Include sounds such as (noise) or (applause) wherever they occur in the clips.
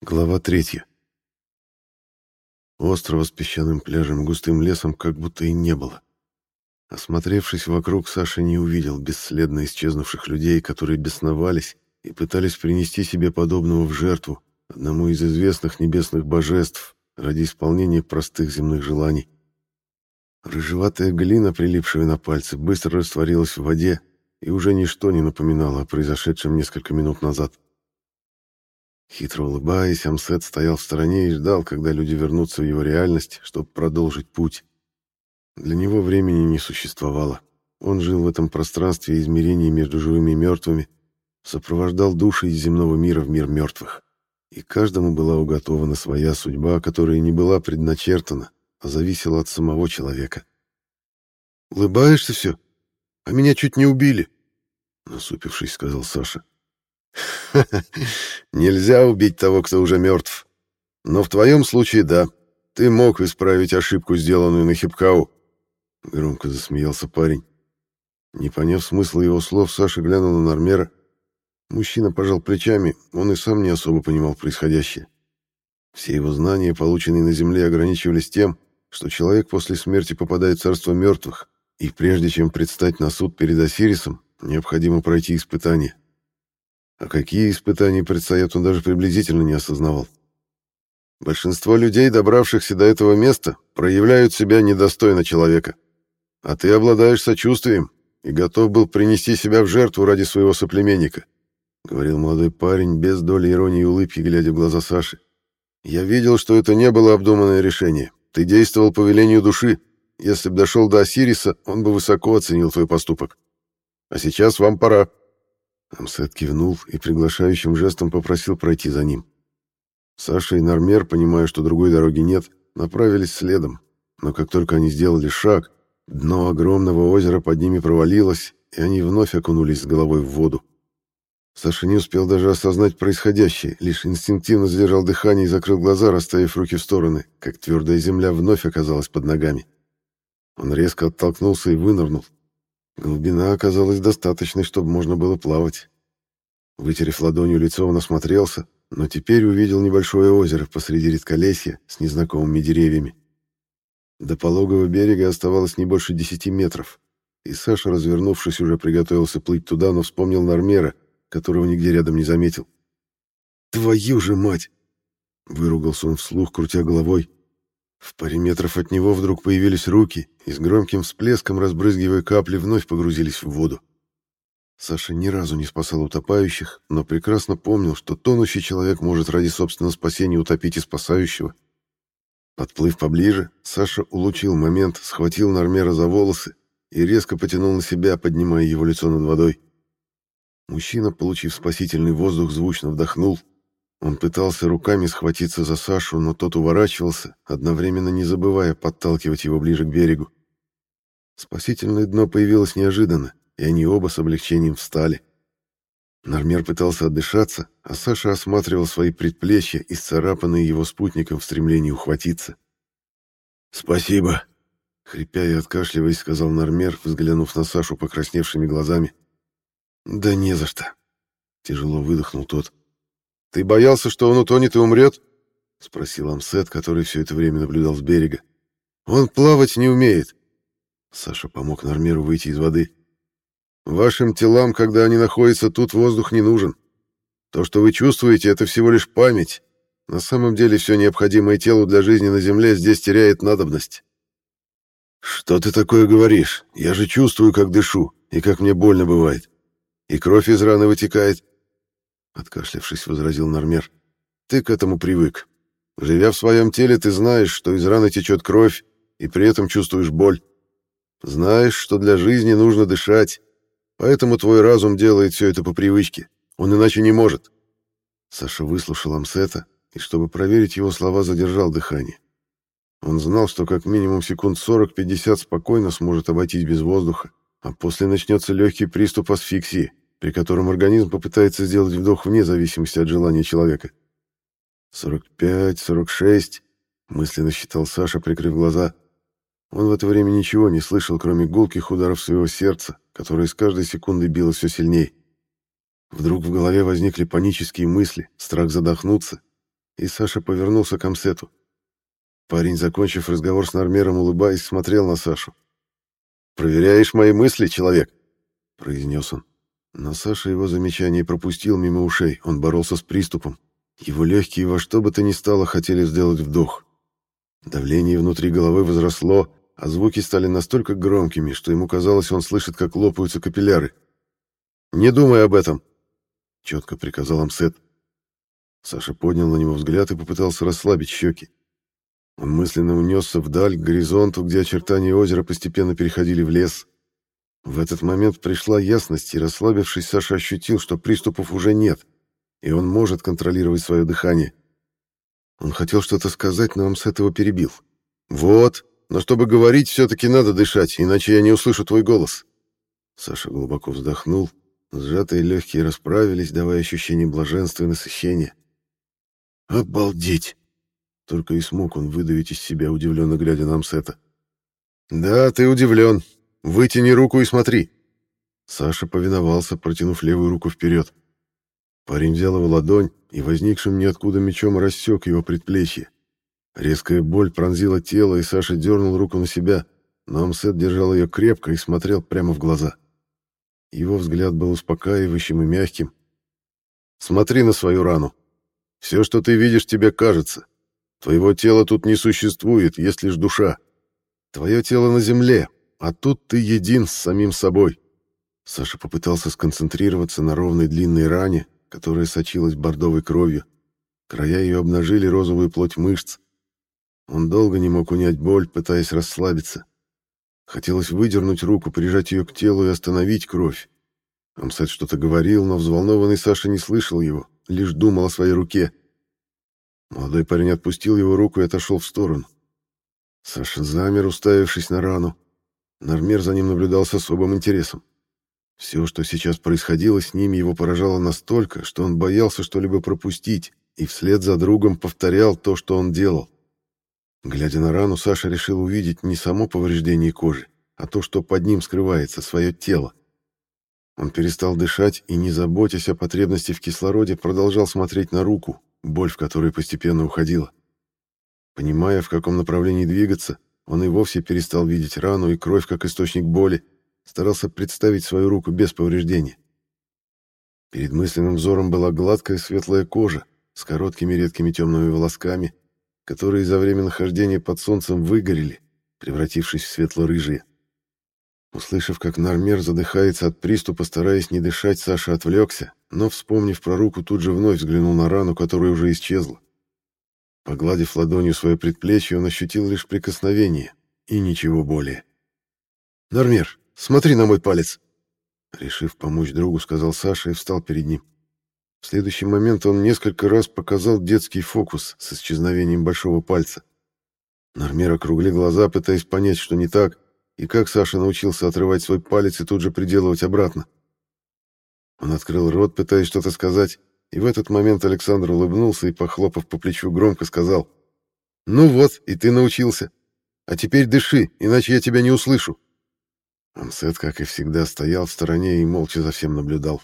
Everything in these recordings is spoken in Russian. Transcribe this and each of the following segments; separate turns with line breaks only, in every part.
Глава третья. Острова с песчаным пляжем густым лесом как будто и не было. Осмотревшись вокруг, Саша не увидел бесследно исчезнувших людей, которые бесновались и пытались принести себе подобного в жертву одному из известных небесных божеств ради исполнения простых земных желаний. Рыжеватая глина, прилипшая на пальцы, быстро растворилась в воде, и уже ничто не напоминало о произошедшем несколько минут назад. Хитро улыбаясь, Амсет стоял в стороне и ждал, когда люди вернутся в его реальность, чтобы продолжить путь. Для него времени не существовало. Он жил в этом пространстве измерений между живыми и мертвыми, сопровождал души из земного мира в мир мертвых. И каждому была уготована своя судьба, которая не была предначертана, а зависела от самого человека. «Улыбаешься все? А меня чуть не убили!» Насупившись, сказал Саша. (laughs) Нельзя убить того, кто уже мертв. Но в твоем случае да. Ты мог исправить ошибку, сделанную на Хипкау. Громко засмеялся парень. Не поняв смысла его слов, Саша глянул на Нормера. Мужчина пожал плечами, он и сам не особо понимал происходящее. Все его знания, полученные на Земле, ограничивались тем, что человек после смерти попадает в царство мертвых, и прежде чем предстать на суд перед Осирисом, необходимо пройти испытание. А какие испытания предстоят, он даже приблизительно не осознавал. Большинство людей, добравшихся до этого места, проявляют себя недостойно человека. А ты обладаешь сочувствием и готов был принести себя в жертву ради своего соплеменника, — говорил молодой парень без доли иронии и улыбки, глядя в глаза Саши. Я видел, что это не было обдуманное решение. Ты действовал по велению души. Если бы дошел до Осириса, он бы высоко оценил твой поступок. А сейчас вам пора. Амсет кивнул и приглашающим жестом попросил пройти за ним. Саша и Нормер, понимая, что другой дороги нет, направились следом, но как только они сделали шаг, дно огромного озера под ними провалилось, и они вновь окунулись с головой в воду. Саша не успел даже осознать происходящее, лишь инстинктивно задержал дыхание и закрыл глаза, расставив руки в стороны, как твердая земля вновь оказалась под ногами. Он резко оттолкнулся и вынырнул, Глубина оказалась достаточной, чтобы можно было плавать. Вытерев ладонью лицо, он осмотрелся, но теперь увидел небольшое озеро посреди редколесья с незнакомыми деревьями. До пологого берега оставалось не больше десяти метров, и Саша, развернувшись, уже приготовился плыть туда, но вспомнил Нормера, которого нигде рядом не заметил. «Твою же мать!» — выругался он вслух, крутя головой. В паре метров от него вдруг появились руки и с громким всплеском, разбрызгивая капли, вновь погрузились в воду. Саша ни разу не спасал утопающих, но прекрасно помнил, что тонущий человек может ради собственного спасения утопить и спасающего. Подплыв поближе, Саша улучил момент, схватил Нормера за волосы и резко потянул на себя, поднимая его лицо над водой. Мужчина, получив спасительный воздух, звучно вдохнул, он пытался руками схватиться за Сашу, но тот уворачивался, одновременно не забывая подталкивать его ближе к берегу. Спасительное дно появилось неожиданно, и они оба с облегчением встали. Нормер пытался отдышаться, а Саша осматривал свои предплечья, исцарапанные его спутником в стремлении ухватиться. «Спасибо», — хрипя и откашливаясь, сказал Нормер, взглянув на Сашу покрасневшими глазами. «Да не за что», — тяжело выдохнул тот. «Ты боялся, что он утонет и умрет?» — спросил Амсет, который все это время наблюдал с берега. «Он плавать не умеет». Саша помог Нормеру выйти из воды. «Вашим телам, когда они находятся тут, воздух не нужен. То, что вы чувствуете, это всего лишь память. На самом деле все необходимое телу для жизни на Земле здесь теряет надобность». «Что ты такое говоришь? Я же чувствую, как дышу, и как мне больно бывает. И кровь из раны вытекает. Откашлявшись, возразил Нормер. Ты к этому привык. Живя в своем теле, ты знаешь, что из раны течет кровь, и при этом чувствуешь боль. Знаешь, что для жизни нужно дышать, поэтому твой разум делает все это по привычке. Он иначе не может. Саша выслушал Амсета и, чтобы проверить его слова, задержал дыхание. Он знал, что как минимум секунд 40-50 спокойно сможет обойтись без воздуха, а после начнется легкий приступ асфиксии при котором организм попытается сделать вдох вне зависимости от желания человека. «Сорок пять, сорок шесть», — мысленно считал Саша, прикрыв глаза. Он в это время ничего не слышал, кроме гулких ударов своего сердца, которое с каждой секундой било все сильнее. Вдруг в голове возникли панические мысли, страх задохнуться, и Саша повернулся к Амсету. Парень, закончив разговор с Нормером, улыбаясь, смотрел на Сашу. «Проверяешь мои мысли, человек?» — произнес он. Но Саша его замечание пропустил мимо ушей, он боролся с приступом. Его легкие во что бы то ни стало хотели сделать вдох. Давление внутри головы возросло, а звуки стали настолько громкими, что ему казалось, он слышит, как лопаются капилляры. «Не думай об этом!» — четко приказал Амсет. Саша поднял на него взгляд и попытался расслабить щеки. Он мысленно унесся вдаль, к горизонту, где очертания озера постепенно переходили в лес. В этот момент пришла ясность, и, расслабившись, Саша ощутил, что приступов уже нет, и он может контролировать свое дыхание. Он хотел что-то сказать, но Амсет его перебил. «Вот, но чтобы говорить, все-таки надо дышать, иначе я не услышу твой голос». Саша глубоко вздохнул, сжатые легкие расправились, давая ощущение блаженства и насыщения. «Обалдеть!» Только и смог он выдавить из себя, удивленно глядя на Амсета. «Да, ты удивлен. Вытяни руку и смотри». Саша повиновался, протянув левую руку вперед. Парень взял его ладонь и возникшим ниоткуда мечом рассек его предплечье. Резкая боль пронзила тело, и Саша дернул руку на себя, но Амсет держал ее крепко и смотрел прямо в глаза. Его взгляд был успокаивающим и мягким. «Смотри на свою рану. Все, что ты видишь, тебе кажется. Твоего тела тут не существует, есть лишь душа. Твое тело на земле, а тут ты един с самим собой. Саша попытался сконцентрироваться на ровной длинной ране, которая сочилась бордовой кровью. Края ее обнажили розовую плоть мышц. Он долго не мог унять боль, пытаясь расслабиться. Хотелось выдернуть руку, прижать ее к телу и остановить кровь. Амсет что-то говорил, но взволнованный Саша не слышал его, лишь думал о своей руке. Молодой парень отпустил его руку и отошел в сторону. Саша замер, уставившись на рану. Нормер за ним наблюдал с особым интересом. Все, что сейчас происходило с ними, его поражало настолько, что он боялся что-либо пропустить и вслед за другом повторял то, что он делал. Глядя на рану, Саша решил увидеть не само повреждение кожи, а то, что под ним скрывается, свое тело. Он перестал дышать и, не заботясь о потребности в кислороде, продолжал смотреть на руку, боль в которой постепенно уходила. Понимая, в каком направлении двигаться, он и вовсе перестал видеть рану и кровь как источник боли, старался представить свою руку без повреждения. Перед мысленным взором была гладкая светлая кожа с короткими редкими темными волосками, которые за время нахождения под солнцем выгорели, превратившись в светло-рыжие. Услышав, как Нармер задыхается от приступа, стараясь не дышать, Саша отвлекся, но, вспомнив про руку, тут же вновь взглянул на рану, которая уже исчезла. Погладив ладонью свое предплечье, он ощутил лишь прикосновение и ничего более. «Нармер, смотри на мой палец!» Решив помочь другу, сказал Саша и встал перед ним. В следующий момент он несколько раз показал детский фокус с исчезновением большого пальца. Нармер округлил глаза, пытаясь понять, что не так, и как Саша научился отрывать свой палец и тут же приделывать обратно. Он открыл рот, пытаясь что-то сказать, и в этот момент Александр улыбнулся и, похлопав по плечу, громко сказал, «Ну вот, и ты научился. А теперь дыши, иначе я тебя не услышу». Амсет, как и всегда, стоял в стороне и молча за всем наблюдал.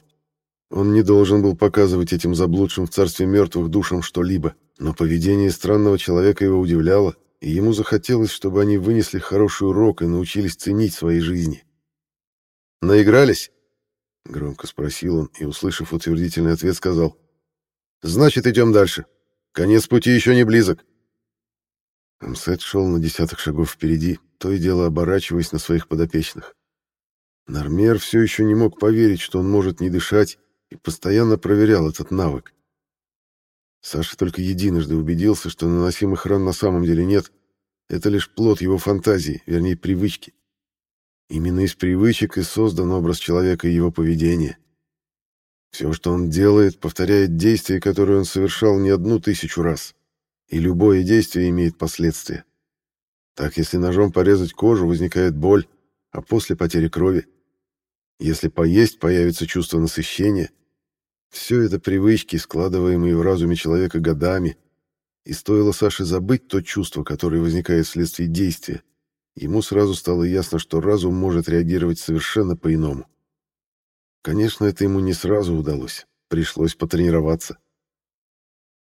Он не должен был показывать этим заблудшим в царстве мертвых душам что-либо, но поведение странного человека его удивляло, и ему захотелось, чтобы они вынесли хороший урок и научились ценить свои жизни. «Наигрались?» — громко спросил он и, услышав утвердительный ответ, сказал. «Значит, идем дальше. Конец пути еще не близок». Амсет шел на десяток шагов впереди, то и дело оборачиваясь на своих подопечных. Нормер все еще не мог поверить, что он может не дышать, и постоянно проверял этот навык. Саша только единожды убедился, что наносимых ран на самом деле нет. Это лишь плод его фантазии, вернее, привычки. Именно из привычек и создан образ человека и его поведение. Все, что он делает, повторяет действия, которые он совершал не одну тысячу раз. И любое действие имеет последствия. Так, если ножом порезать кожу, возникает боль, а после потери крови. Если поесть, появится чувство насыщения — все это привычки, складываемые в разуме человека годами, и стоило Саше забыть то чувство, которое возникает вследствие действия, ему сразу стало ясно, что разум может реагировать совершенно по-иному. Конечно, это ему не сразу удалось, пришлось потренироваться.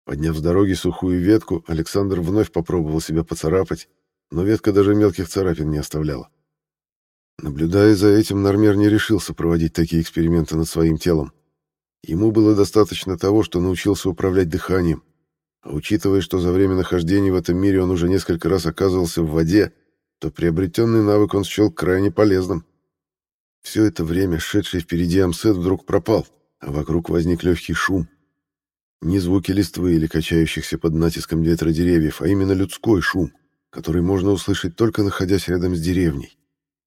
Подняв с дороги сухую ветку, Александр вновь попробовал себя поцарапать, но ветка даже мелких царапин не оставляла. Наблюдая за этим, Нормер не решился проводить такие эксперименты над своим телом. Ему было достаточно того, что научился управлять дыханием, а учитывая, что за время нахождения в этом мире он уже несколько раз оказывался в воде, то приобретенный навык он счел крайне полезным. Все это время шедший впереди Амсет вдруг пропал, а вокруг возник легкий шум. Не звуки листвы или качающихся под натиском ветра деревьев, а именно людской шум, который можно услышать только находясь рядом с деревней.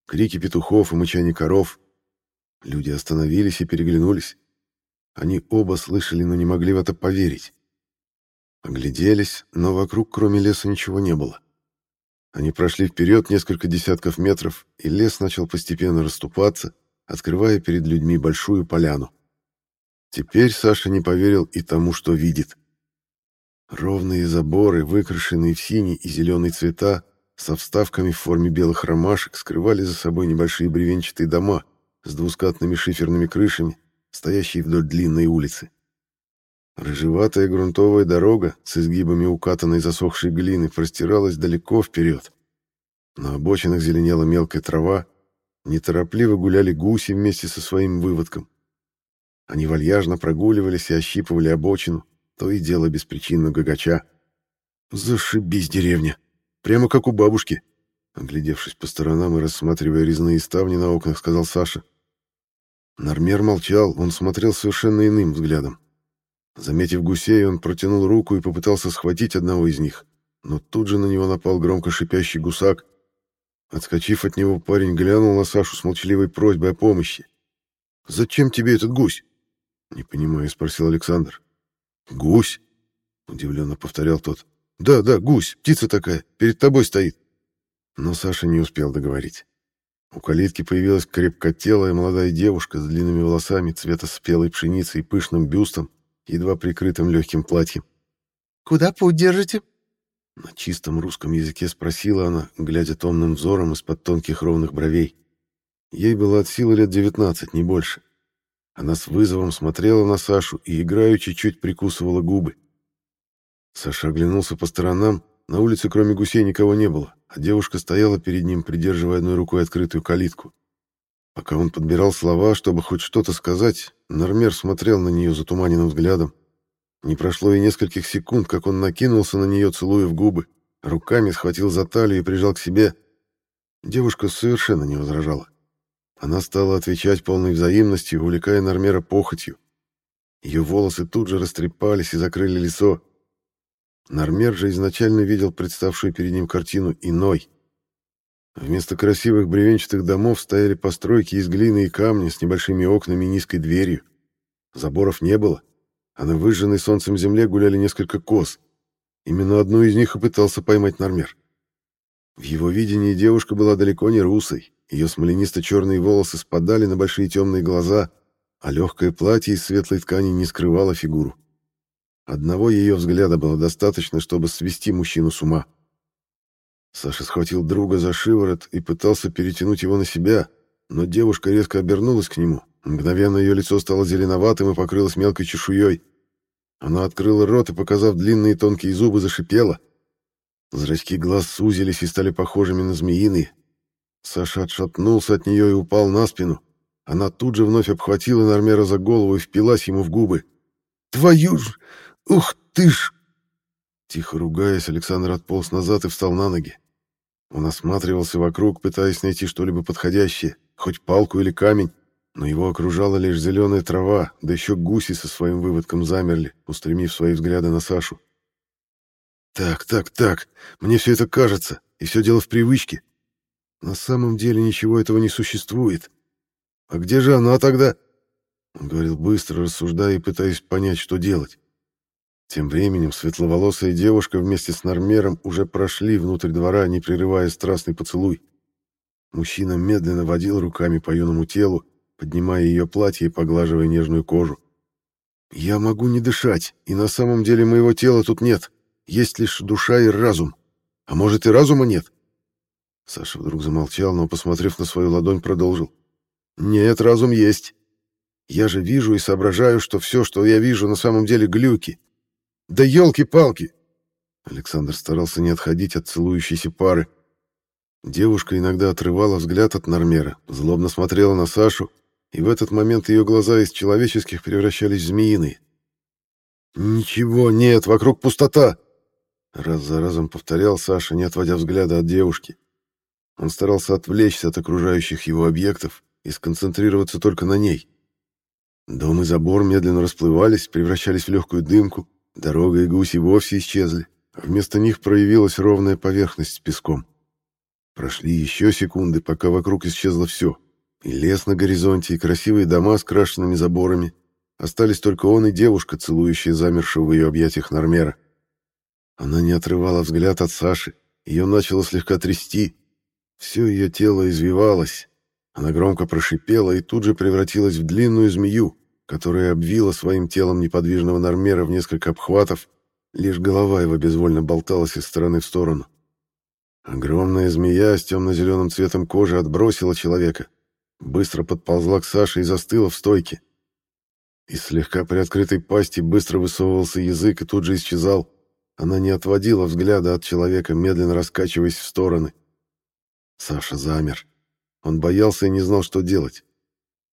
Крики петухов и мычание коров. Люди остановились и переглянулись. Они оба слышали, но не могли в это поверить. Огляделись, но вокруг, кроме леса, ничего не было. Они прошли вперед несколько десятков метров, и лес начал постепенно расступаться, открывая перед людьми большую поляну. Теперь Саша не поверил и тому, что видит. Ровные заборы, выкрашенные в синий и зеленый цвета, со вставками в форме белых ромашек, скрывали за собой небольшие бревенчатые дома с двускатными шиферными крышами, стоящие вдоль длинной улицы. Рыжеватая грунтовая дорога с изгибами укатанной засохшей глины простиралась далеко вперед. На обочинах зеленела мелкая трава, неторопливо гуляли гуси вместе со своим выводком. Они вальяжно прогуливались и ощипывали обочину, то и дело беспричинно гагача. «Зашибись, деревня! Прямо как у бабушки!» Оглядевшись по сторонам и рассматривая резные ставни на окнах, сказал Саша. Нормер молчал, он смотрел совершенно иным взглядом. Заметив гусей, он протянул руку и попытался схватить одного из них, но тут же на него напал громко шипящий гусак. Отскочив от него, парень глянул на Сашу с молчаливой просьбой о помощи. «Зачем тебе этот гусь?» «Не понимаю», — спросил Александр. «Гусь?» — удивленно повторял тот. «Да, да, гусь, птица такая, перед тобой стоит». Но Саша не успел договорить. У калитки появилась крепкотелая молодая девушка с длинными волосами цвета спелой пшеницы и пышным бюстом, едва прикрытым легким платьем.
«Куда путь держите?»
На чистом русском языке спросила она, глядя томным взором из-под тонких ровных бровей. Ей было от силы лет девятнадцать, не больше. Она с вызовом смотрела на Сашу и играючи чуть прикусывала губы. Саша оглянулся по сторонам, на улице кроме гусей никого не было, а девушка стояла перед ним, придерживая одной рукой открытую калитку. Пока он подбирал слова, чтобы хоть что-то сказать, Нормер смотрел на нее затуманенным взглядом. Не прошло и нескольких секунд, как он накинулся на нее, целуя в губы, руками схватил за талию и прижал к себе. Девушка совершенно не возражала. Она стала отвечать полной взаимностью, увлекая Нормера похотью. Ее волосы тут же растрепались и закрыли лицо. Нормер же изначально видел представшую перед ним картину иной. Вместо красивых бревенчатых домов стояли постройки из глины и камня с небольшими окнами и низкой дверью. Заборов не было, а на выжженной солнцем земле гуляли несколько коз. Именно одну из них и пытался поймать Нормер. В его видении девушка была далеко не русой, ее смоленисто-черные волосы спадали на большие темные глаза, а легкое платье из светлой ткани не скрывало фигуру. Одного ее взгляда было достаточно, чтобы свести мужчину с ума. Саша схватил друга за шиворот и пытался перетянуть его на себя, но девушка резко обернулась к нему. Мгновенно ее лицо стало зеленоватым и покрылось мелкой чешуей. Она открыла рот и, показав длинные тонкие зубы, зашипела. Зрачки глаз сузились и стали похожими на змеиные. Саша отшатнулся от нее и упал на спину. Она тут же вновь обхватила Нормера за голову и впилась ему в губы. «Твою ж! Ух ты ж!» Тихо ругаясь, Александр отполз назад и встал на ноги. Он осматривался вокруг, пытаясь найти что-либо подходящее, хоть палку или камень, но его окружала лишь зеленая трава, да еще гуси со своим выводком замерли, устремив свои взгляды на Сашу. «Так, так, так, мне все это кажется, и все дело в привычке. На самом деле ничего этого не существует. А где же она тогда? Он говорил быстро, рассуждая и пытаясь понять, что делать. Тем временем светловолосая девушка вместе с Нормером уже прошли внутрь двора, не прерывая страстный поцелуй. Мужчина медленно водил руками по юному телу, поднимая ее платье и поглаживая нежную кожу. «Я могу не дышать, и на самом деле моего тела тут нет. Есть лишь душа и разум. А может, и разума нет?» Саша вдруг замолчал, но, посмотрев на свою ладонь, продолжил. «Нет, разум есть. Я же вижу и соображаю, что все, что я вижу, на самом деле глюки. Да елки-палки! Александр старался не отходить от целующейся пары. Девушка иногда отрывала взгляд от Нормера, злобно смотрела на Сашу, и в этот момент ее глаза из человеческих превращались в змеиные. «Ничего нет, вокруг пустота!» Раз за разом повторял Саша, не отводя взгляда от девушки. Он старался отвлечься от окружающих его объектов и сконцентрироваться только на ней. Дом и забор медленно расплывались, превращались в легкую дымку, дорога и гуси вовсе исчезли, вместо них проявилась ровная поверхность с песком. Прошли еще секунды, пока вокруг исчезло все. И лес на горизонте, и красивые дома с крашенными заборами. Остались только он и девушка, целующая замершего в ее объятиях Нормера. Она не отрывала взгляд от Саши. Ее начало слегка трясти. Все ее тело извивалось. Она громко прошипела и тут же превратилась в длинную змею, которая обвила своим телом неподвижного Нормера в несколько обхватов. Лишь голова его безвольно болталась из стороны в сторону. Огромная змея с темно-зеленым цветом кожи отбросила человека, быстро подползла к Саше и застыла в стойке. Из слегка приоткрытой пасти быстро высовывался язык и тут же исчезал. Она не отводила взгляда от человека, медленно раскачиваясь в стороны. Саша замер. Он боялся и не знал, что делать.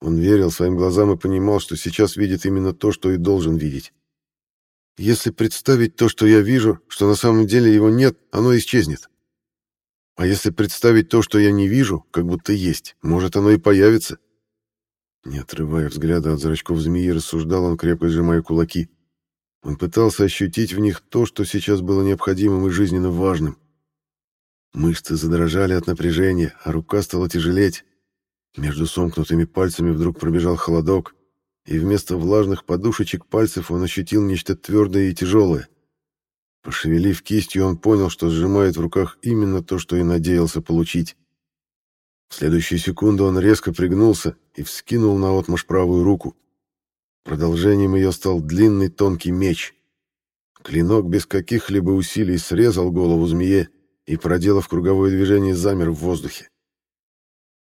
Он верил своим глазам и понимал, что сейчас видит именно то, что и должен видеть. Если представить то, что я вижу, что на самом деле его нет, оно исчезнет. А если представить то, что я не вижу, как будто есть, может, оно и появится. Не отрывая взгляда от зрачков змеи, рассуждал он, крепко сжимая кулаки. Он пытался ощутить в них то, что сейчас было необходимым и жизненно важным. Мышцы задрожали от напряжения, а рука стала тяжелеть. Между сомкнутыми пальцами вдруг пробежал холодок, и вместо влажных подушечек пальцев он ощутил нечто твердое и тяжелое. Пошевелив кистью, он понял, что сжимает в руках именно то, что и надеялся получить. В следующую секунду он резко пригнулся и вскинул на отмашь правую руку. Продолжением ее стал длинный тонкий меч. Клинок без каких-либо усилий срезал голову змее и, проделав круговое движение, замер в воздухе.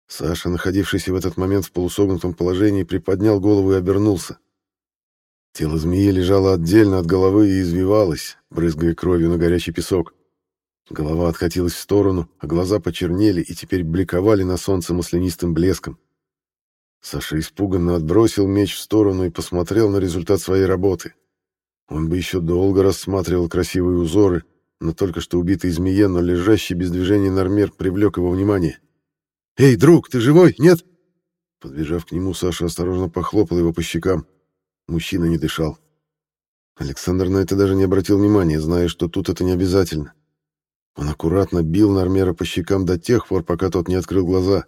Саша, находившийся в этот момент в полусогнутом положении, приподнял голову и обернулся. Тело змеи лежало отдельно от головы и извивалось, брызгая кровью на горячий песок. Голова откатилась в сторону, а глаза почернели и теперь бликовали на солнце маслянистым блеском. Саша испуганно отбросил меч в сторону и посмотрел на результат своей работы. Он бы еще долго рассматривал красивые узоры, но только что убитый змее, но лежащий без движения Нормер привлек его внимание. «Эй, друг, ты живой? Нет?» Подбежав к нему, Саша осторожно похлопал его по щекам. Мужчина не дышал. Александр на это даже не обратил внимания, зная, что тут это не обязательно. Он аккуратно бил Нормера по щекам до тех пор, пока тот не открыл глаза.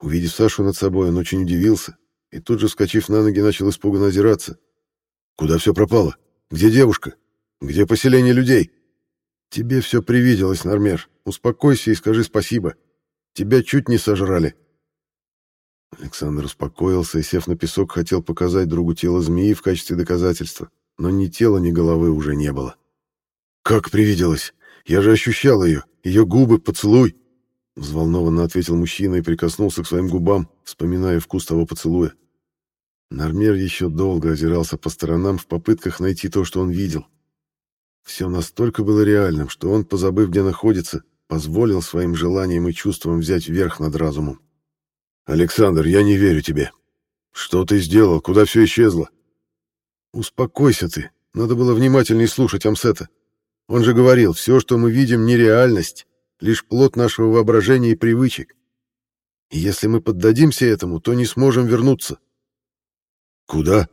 Увидев Сашу над собой, он очень удивился и тут же, вскочив на ноги, начал испуганно озираться. «Куда все пропало? Где девушка? Где поселение людей?» «Тебе все привиделось, Нормер. Успокойся и скажи спасибо. Тебя чуть не сожрали». Александр успокоился и, сев на песок, хотел показать другу тело змеи в качестве доказательства, но ни тела, ни головы уже не было. «Как привиделось? Я же ощущал ее, ее губы, поцелуй!» Взволнованно ответил мужчина и прикоснулся к своим губам, вспоминая вкус того поцелуя. Нормер еще долго озирался по сторонам в попытках найти то, что он видел. Все настолько было реальным, что он, позабыв, где находится, позволил своим желаниям и чувствам взять верх над разумом. «Александр, я не верю тебе. Что ты сделал? Куда все исчезло?» «Успокойся ты. Надо было внимательнее слушать Амсета. Он же говорил, все, что мы видим, не реальность, лишь плод нашего воображения и привычек. И если мы поддадимся этому, то не сможем вернуться». «Куда?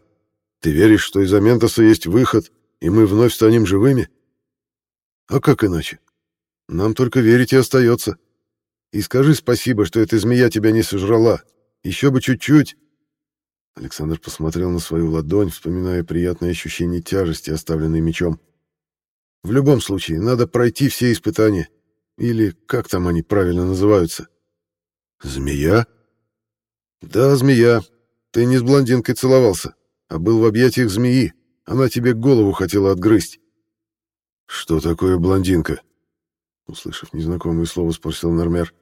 Ты веришь, что из Аментоса есть выход, и мы вновь станем живыми?» «А как иначе? Нам только верить и остается». И скажи спасибо, что эта змея тебя не сожрала. Еще бы чуть-чуть. Александр посмотрел на свою ладонь, вспоминая приятное ощущение тяжести, оставленной мечом. В любом случае, надо пройти все испытания. Или как там они правильно называются? Змея? Да, змея. Ты не с блондинкой целовался, а был в объятиях змеи. Она тебе голову хотела отгрызть. Что такое блондинка? Услышав незнакомое слово, спросил Нормер.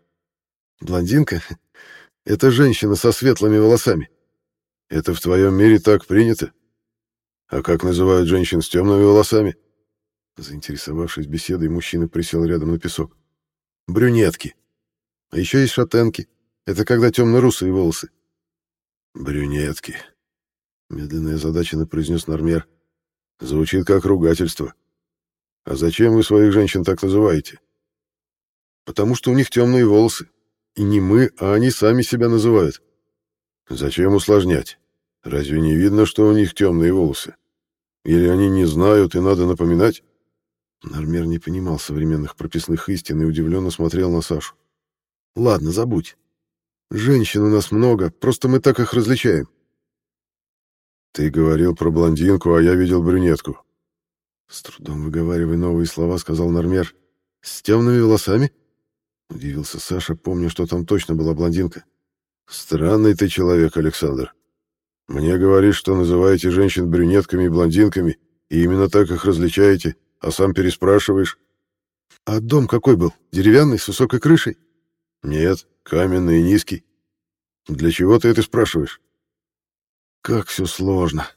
Блондинка? Это женщина со светлыми волосами. Это в твоем мире так принято? А как называют женщин с темными волосами? Заинтересовавшись беседой, мужчина присел рядом на песок. Брюнетки. А еще есть шатенки. Это когда темно-русые волосы. Брюнетки. Медленно и озадаченно произнес Нормер. Звучит как ругательство. А зачем вы своих женщин так называете? Потому что у них темные волосы. И не мы, а они сами себя называют. Зачем усложнять? Разве не видно, что у них темные волосы? Или они не знают, и надо напоминать? Нормер не понимал современных прописных истин и удивленно смотрел на Сашу. Ладно, забудь. Женщин у нас много, просто мы так их различаем. Ты говорил про блондинку, а я видел брюнетку. С трудом выговаривая новые слова, сказал Нормер. С темными волосами? Удивился Саша, помня, что там точно была блондинка. Странный ты человек, Александр. Мне говоришь, что называете женщин брюнетками и блондинками, и именно так их различаете, а сам переспрашиваешь. А дом какой был? Деревянный, с высокой крышей? Нет, каменный и низкий. Для чего ты это спрашиваешь? Как все сложно.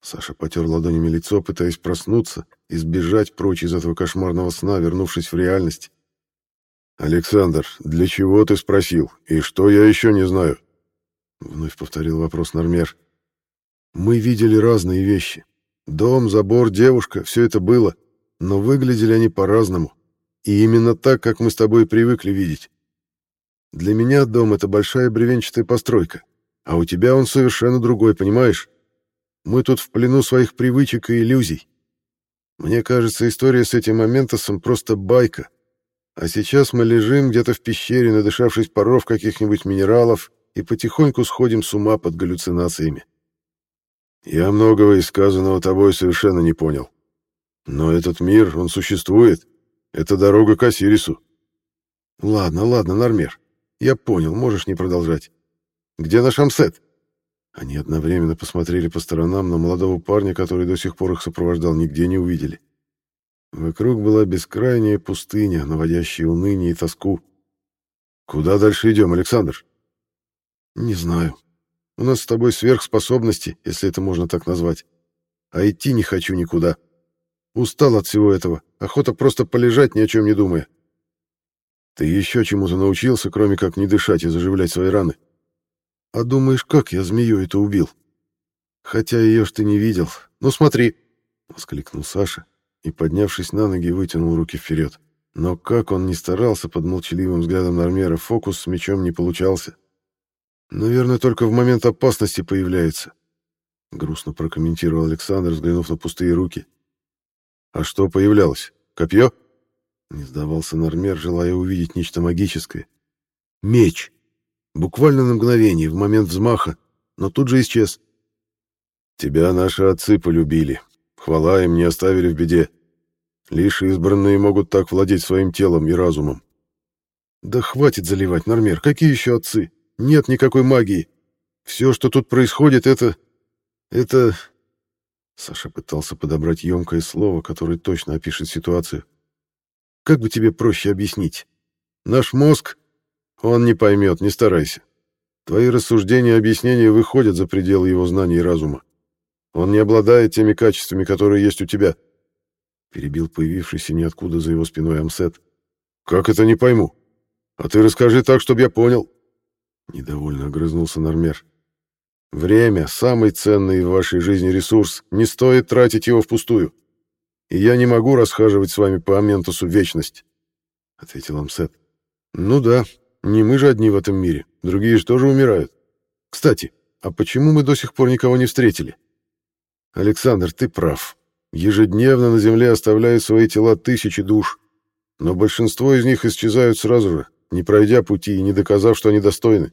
Саша потер ладонями лицо, пытаясь проснуться и сбежать прочь из этого кошмарного сна, вернувшись в реальность. «Александр, для чего ты спросил? И что я еще не знаю?» Вновь повторил вопрос Нормер. «Мы видели разные вещи. Дом, забор, девушка — все это было. Но выглядели они по-разному. И именно так, как мы с тобой привыкли видеть. Для меня дом — это большая бревенчатая постройка. А у тебя он совершенно другой, понимаешь? Мы тут в плену своих привычек и иллюзий. Мне кажется, история с этим моментосом просто байка». А сейчас мы лежим где-то в пещере, надышавшись паров каких-нибудь минералов, и потихоньку сходим с ума под галлюцинациями. Я многого из сказанного тобой совершенно не понял. Но этот мир, он существует. Это дорога к Осирису. Ладно, ладно, Нормер. Я понял, можешь не продолжать. Где наш Амсет? Они одновременно посмотрели по сторонам, но молодого парня, который до сих пор их сопровождал, нигде не увидели. Вокруг была бескрайняя пустыня, наводящая уныние и тоску. «Куда дальше идем, Александр?» «Не знаю. У нас с тобой сверхспособности, если это можно так назвать. А идти не хочу никуда. Устал от всего этого. Охота просто полежать, ни о чем не думая. Ты еще чему-то научился, кроме как не дышать и заживлять свои раны? А думаешь, как я змею это убил? Хотя ее ж ты не видел. Ну смотри!» — воскликнул Саша и, поднявшись на ноги, вытянул руки вперед. Но как он ни старался под молчаливым взглядом Нормера, фокус с мечом не получался. «Наверное, только в момент опасности появляется», — грустно прокомментировал Александр, взглянув на пустые руки. «А что появлялось? Копье?» Не сдавался Нормер, желая увидеть нечто магическое. «Меч! Буквально на мгновение, в момент взмаха, но тут же исчез». «Тебя наши отцы полюбили», Хвала им не оставили в беде. Лишь избранные могут так владеть своим телом и разумом. Да хватит заливать, Нормер, какие еще отцы? Нет никакой магии. Все, что тут происходит, это... это... Саша пытался подобрать емкое слово, которое точно опишет ситуацию. Как бы тебе проще объяснить? Наш мозг... Он не поймет, не старайся. Твои рассуждения и объяснения выходят за пределы его знаний и разума. Он не обладает теми качествами, которые есть у тебя. Перебил появившийся ниоткуда за его спиной Амсет. Как это не пойму? А ты расскажи так, чтобы я понял. Недовольно огрызнулся Нормер. Время — самый ценный в вашей жизни ресурс. Не стоит тратить его впустую. И я не могу расхаживать с вами по Аментусу вечность, — ответил Амсет. Ну да, не мы же одни в этом мире. Другие же тоже умирают. Кстати, а почему мы до сих пор никого не встретили? Александр, ты прав. Ежедневно на Земле оставляют свои тела тысячи душ, но большинство из них исчезают сразу же, не пройдя пути и не доказав, что они достойны.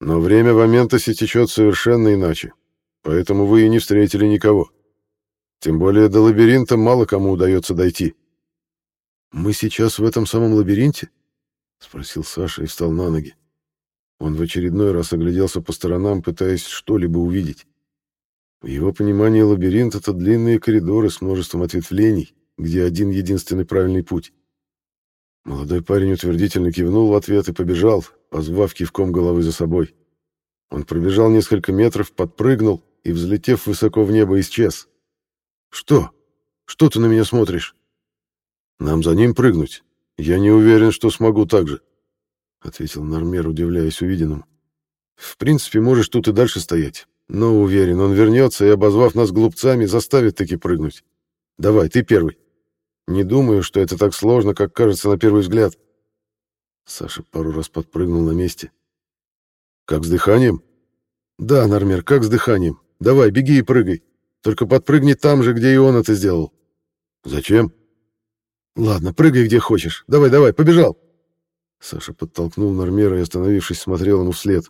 Но время в Аментосе течет совершенно иначе, поэтому вы и не встретили никого. Тем более до лабиринта мало кому удается дойти. «Мы сейчас в этом самом лабиринте?» — спросил Саша и встал на ноги. Он в очередной раз огляделся по сторонам, пытаясь что-либо увидеть. В его понимании лабиринт — это длинные коридоры с множеством ответвлений, где один единственный правильный путь. Молодой парень утвердительно кивнул в ответ и побежал, позвав кивком головы за собой. Он пробежал несколько метров, подпрыгнул и, взлетев высоко в небо, исчез. «Что? Что ты на меня смотришь?» «Нам за ним прыгнуть. Я не уверен, что смогу так же», — ответил Нормер, удивляясь увиденному. «В принципе, можешь тут и дальше стоять. Но уверен, он вернется и, обозвав нас глупцами, заставит таки прыгнуть. Давай, ты первый. Не думаю, что это так сложно, как кажется на первый взгляд». Саша пару раз подпрыгнул на месте. «Как с дыханием?» «Да, Нормер, как с дыханием. Давай, беги и прыгай. Только подпрыгни там же, где и он это сделал». «Зачем?» «Ладно, прыгай где хочешь. Давай, давай, побежал!» Саша подтолкнул Нормера и, остановившись, смотрел ему вслед.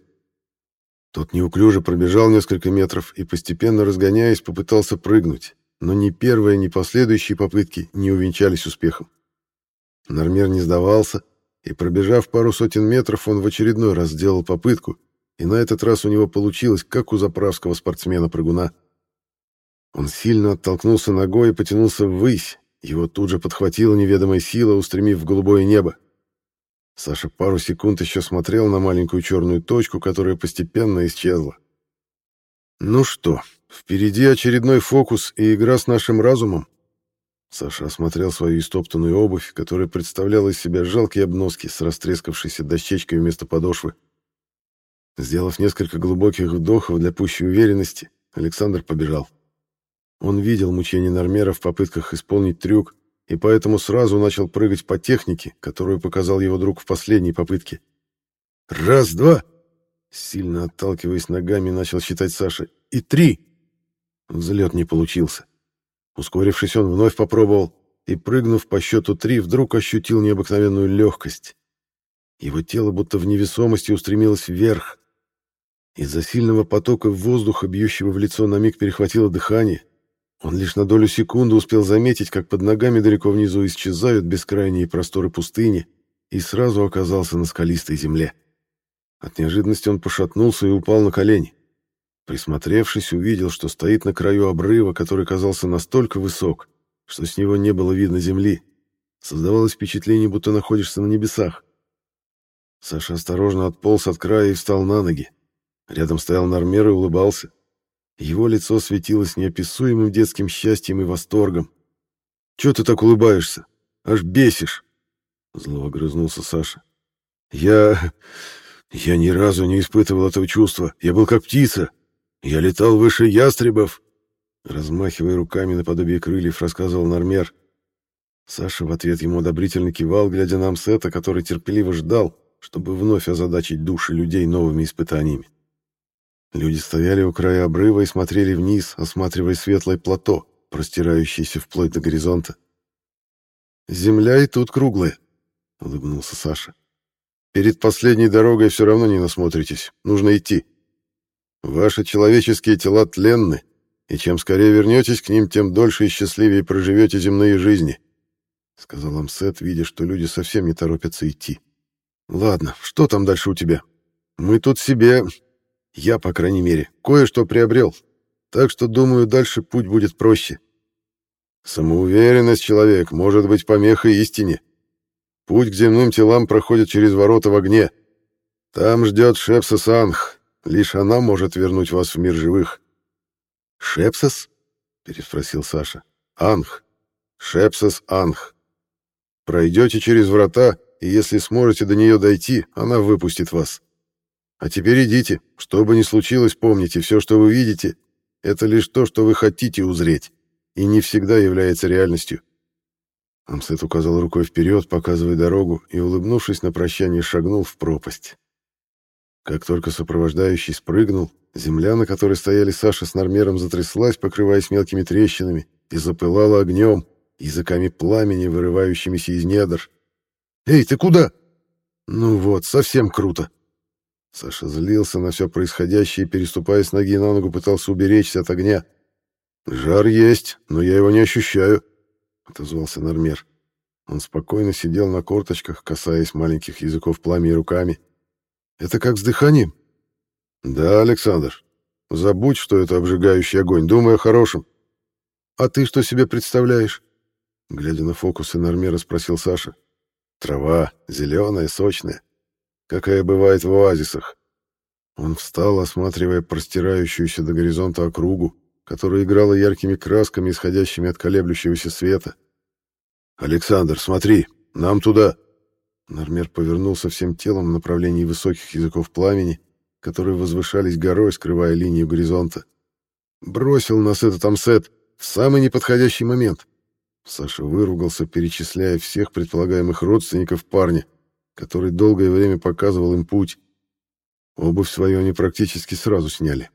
Тот неуклюже пробежал несколько метров и, постепенно разгоняясь, попытался прыгнуть, но ни первая, ни последующие попытки не увенчались успехом. Нормер не сдавался, и, пробежав пару сотен метров, он в очередной раз сделал попытку, и на этот раз у него получилось, как у заправского спортсмена-прыгуна. Он сильно оттолкнулся ногой и потянулся ввысь, его тут же подхватила неведомая сила, устремив в голубое небо. Саша пару секунд еще смотрел на маленькую черную точку, которая постепенно исчезла. «Ну что, впереди очередной фокус и игра с нашим разумом?» Саша осмотрел свою истоптанную обувь, которая представляла из себя жалкие обноски с растрескавшейся дощечкой вместо подошвы. Сделав несколько глубоких вдохов для пущей уверенности, Александр побежал. Он видел мучения Нормера в попытках исполнить трюк, и поэтому сразу начал прыгать по технике, которую показал его друг в последней попытке. «Раз, два!» Сильно отталкиваясь ногами, начал считать Саша. «И три!» Взлет не получился. Ускорившись, он вновь попробовал, и, прыгнув по счету три, вдруг ощутил необыкновенную легкость. Его тело будто в невесомости устремилось вверх. Из-за сильного потока воздуха, бьющего в лицо, на миг перехватило дыхание, он лишь на долю секунды успел заметить, как под ногами далеко внизу исчезают бескрайние просторы пустыни, и сразу оказался на скалистой земле. От неожиданности он пошатнулся и упал на колени. Присмотревшись, увидел, что стоит на краю обрыва, который казался настолько высок, что с него не было видно земли. Создавалось впечатление, будто находишься на небесах. Саша осторожно отполз от края и встал на ноги. Рядом стоял Нормер и улыбался. Его лицо светилось неописуемым детским счастьем и восторгом. «Чего ты так улыбаешься? Аж бесишь!» Зло огрызнулся Саша. «Я... я ни разу не испытывал этого чувства. Я был как птица. Я летал выше ястребов!» Размахивая руками наподобие крыльев, рассказывал Нормер. Саша в ответ ему одобрительно кивал, глядя на Амсета, который терпеливо ждал, чтобы вновь озадачить души людей новыми испытаниями. Люди стояли у края обрыва и смотрели вниз, осматривая светлое плато, простирающееся вплоть до горизонта. «Земля и тут круглая», — улыбнулся Саша. «Перед последней дорогой все равно не насмотритесь. Нужно идти. Ваши человеческие тела тленны, и чем скорее вернетесь к ним, тем дольше и счастливее проживете земные жизни», — сказал Амсет, видя, что люди совсем не торопятся идти. «Ладно, что там дальше у тебя? Мы тут себе я, по крайней мере, кое-что приобрел, так что, думаю, дальше путь будет проще. Самоуверенность человек может быть помехой истине. Путь к земным телам проходит через ворота в огне. Там ждет Шепсос Анх. Лишь она может вернуть вас в мир живых. «Шепсос?» — переспросил Саша. «Анх. Шепсос Анх. Пройдете через врата, и если сможете до нее дойти, она выпустит вас. А теперь идите. Что бы ни случилось, помните, все, что вы видите, это лишь то, что вы хотите узреть, и не всегда является реальностью. Амсет указал рукой вперед, показывая дорогу, и, улыбнувшись на прощание, шагнул в пропасть. Как только сопровождающий спрыгнул, земля, на которой стояли Саша с Нормером, затряслась, покрываясь мелкими трещинами, и запылала огнем, языками пламени, вырывающимися из недр. «Эй, ты куда?» «Ну вот, совсем круто!» Саша злился на все происходящее переступая с ноги на ногу, пытался уберечься от огня. «Жар есть, но я его не ощущаю», — отозвался Нормер. Он спокойно сидел на корточках, касаясь маленьких языков пламени руками. «Это как с дыханием?» «Да, Александр. Забудь, что это обжигающий огонь. Думай о хорошем». «А ты что себе представляешь?» Глядя на фокусы Нормера, спросил Саша. «Трава, зеленая, сочная какая бывает в оазисах. Он встал, осматривая простирающуюся до горизонта округу, которая играла яркими красками, исходящими от колеблющегося света. «Александр, смотри, нам туда!» Нормер повернулся всем телом в направлении высоких языков пламени, которые возвышались горой, скрывая линию горизонта. «Бросил нас этот Амсет в самый неподходящий момент!» Саша выругался, перечисляя всех предполагаемых родственников парня, который долгое время показывал им путь. Обувь свою они практически сразу сняли.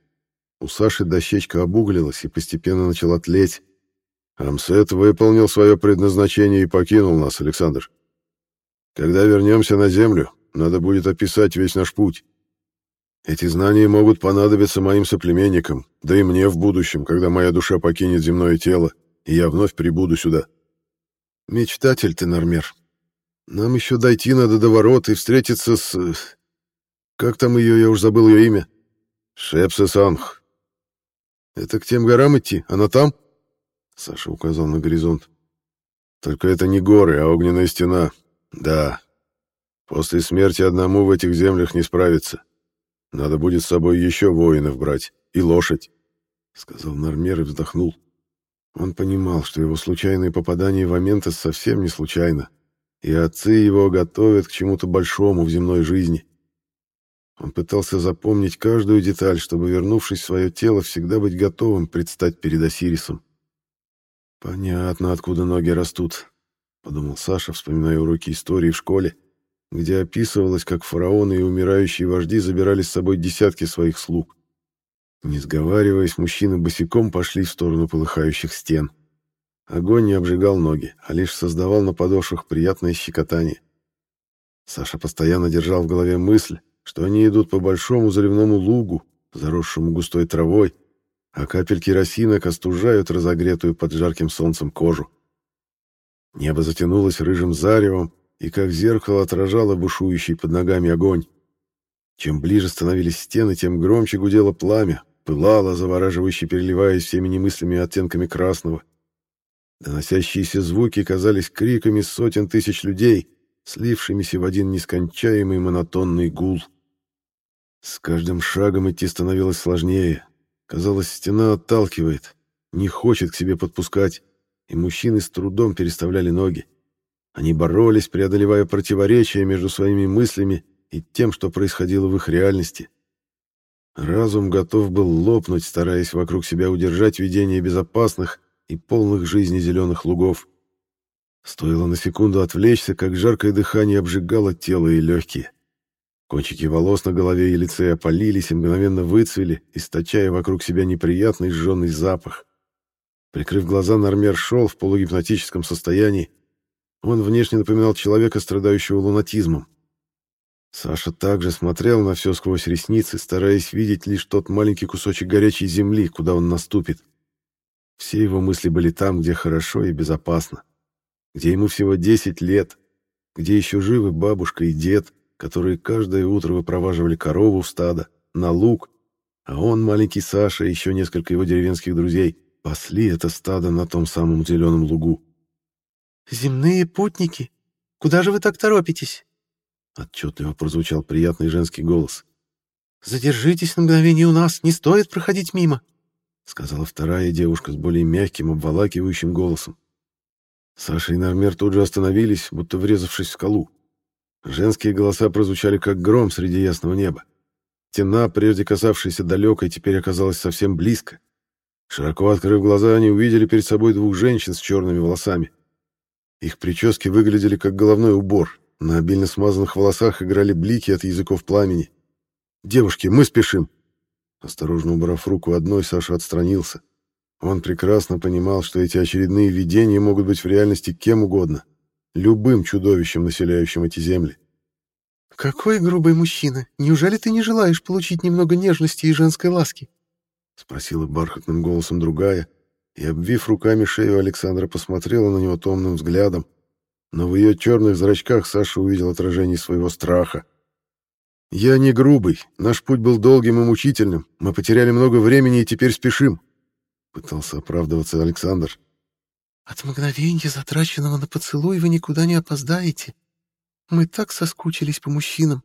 У Саши дощечка обуглилась и постепенно начала тлеть. Амсет выполнил свое предназначение и покинул нас, Александр. Когда вернемся на Землю, надо будет описать весь наш путь. Эти знания могут понадобиться моим соплеменникам, да и мне в будущем, когда моя душа покинет земное тело, и я вновь прибуду сюда. Мечтатель ты, Нормер. Нам еще дойти надо до ворот и встретиться с... Как там ее, я уж забыл ее имя. Шепсесанг. Это к тем горам идти? Она там? Саша указал на горизонт. Только это не горы, а огненная стена. Да. После смерти одному в этих землях не справиться. Надо будет с собой еще воинов брать. И лошадь. Сказал Нормер и вздохнул. Он понимал, что его случайное попадание в Аментес совсем не случайно, и отцы его готовят к чему-то большому в земной жизни. Он пытался запомнить каждую деталь, чтобы, вернувшись в свое тело, всегда быть готовым предстать перед Осирисом. «Понятно, откуда ноги растут», — подумал Саша, вспоминая уроки истории в школе, где описывалось, как фараоны и умирающие вожди забирали с собой десятки своих слуг. Не сговариваясь, мужчины босиком пошли в сторону полыхающих стен. Огонь не обжигал ноги, а лишь создавал на подошвах приятное щекотание. Саша постоянно держал в голове мысль, что они идут по большому заливному лугу, заросшему густой травой, а капельки росинок остужают разогретую под жарким солнцем кожу. Небо затянулось рыжим заревом и как зеркало отражало бушующий под ногами огонь. Чем ближе становились стены, тем громче гудело пламя, пылало, завораживающе переливаясь всеми немыслимыми оттенками красного. Доносящиеся звуки казались криками сотен тысяч людей, слившимися в один нескончаемый монотонный гул. С каждым шагом идти становилось сложнее. Казалось, стена отталкивает, не хочет к себе подпускать, и мужчины с трудом переставляли ноги. Они боролись, преодолевая противоречия между своими мыслями и тем, что происходило в их реальности. Разум готов был лопнуть, стараясь вокруг себя удержать видение безопасных и полных жизни зеленых лугов. Стоило на секунду отвлечься, как жаркое дыхание обжигало тело и легкие. Кончики волос на голове и лице опалились и мгновенно выцвели, источая вокруг себя неприятный сжженный запах. Прикрыв глаза, Нормер шел в полугипнотическом состоянии. Он внешне напоминал человека, страдающего лунатизмом. Саша также смотрел на все сквозь ресницы, стараясь видеть лишь тот маленький кусочек горячей земли, куда он наступит. Все его мысли были там, где хорошо и безопасно, где ему всего 10 лет, где еще живы бабушка и дед, которые каждое утро выпроваживали корову в стадо, на луг, а он, маленький Саша и еще несколько его деревенских друзей пасли это стадо на том самом зеленом лугу.
«Земные путники, куда же вы так торопитесь?»
Отчетливо прозвучал приятный женский голос.
«Задержитесь на мгновение у нас, не стоит проходить мимо»,
сказала вторая девушка с более мягким, обволакивающим голосом. Саша и Нормер тут же остановились, будто врезавшись в скалу. Женские голоса прозвучали как гром среди ясного неба. Стена, прежде касавшаяся далекой, теперь оказалась совсем близко. Широко открыв глаза, они увидели перед собой двух женщин с черными волосами. Их прически выглядели как головной убор. На обильно смазанных волосах играли блики от языков пламени. «Девушки, мы спешим!» Осторожно убрав руку одной, Саша отстранился. Он прекрасно понимал, что эти очередные видения могут быть в реальности кем угодно — любым чудовищем, населяющим эти земли.
«Какой грубый мужчина! Неужели ты не желаешь получить немного нежности и женской ласки?»
— спросила бархатным голосом другая, и, обвив руками шею Александра, посмотрела на него томным взглядом, но в ее черных зрачках Саша увидел отражение своего страха. «Я не грубый. Наш путь был долгим и мучительным. Мы потеряли много времени и теперь спешим», — пытался оправдываться Александр.
От мгновения, затраченного на поцелуй, вы никуда не опоздаете. Мы так соскучились по мужчинам.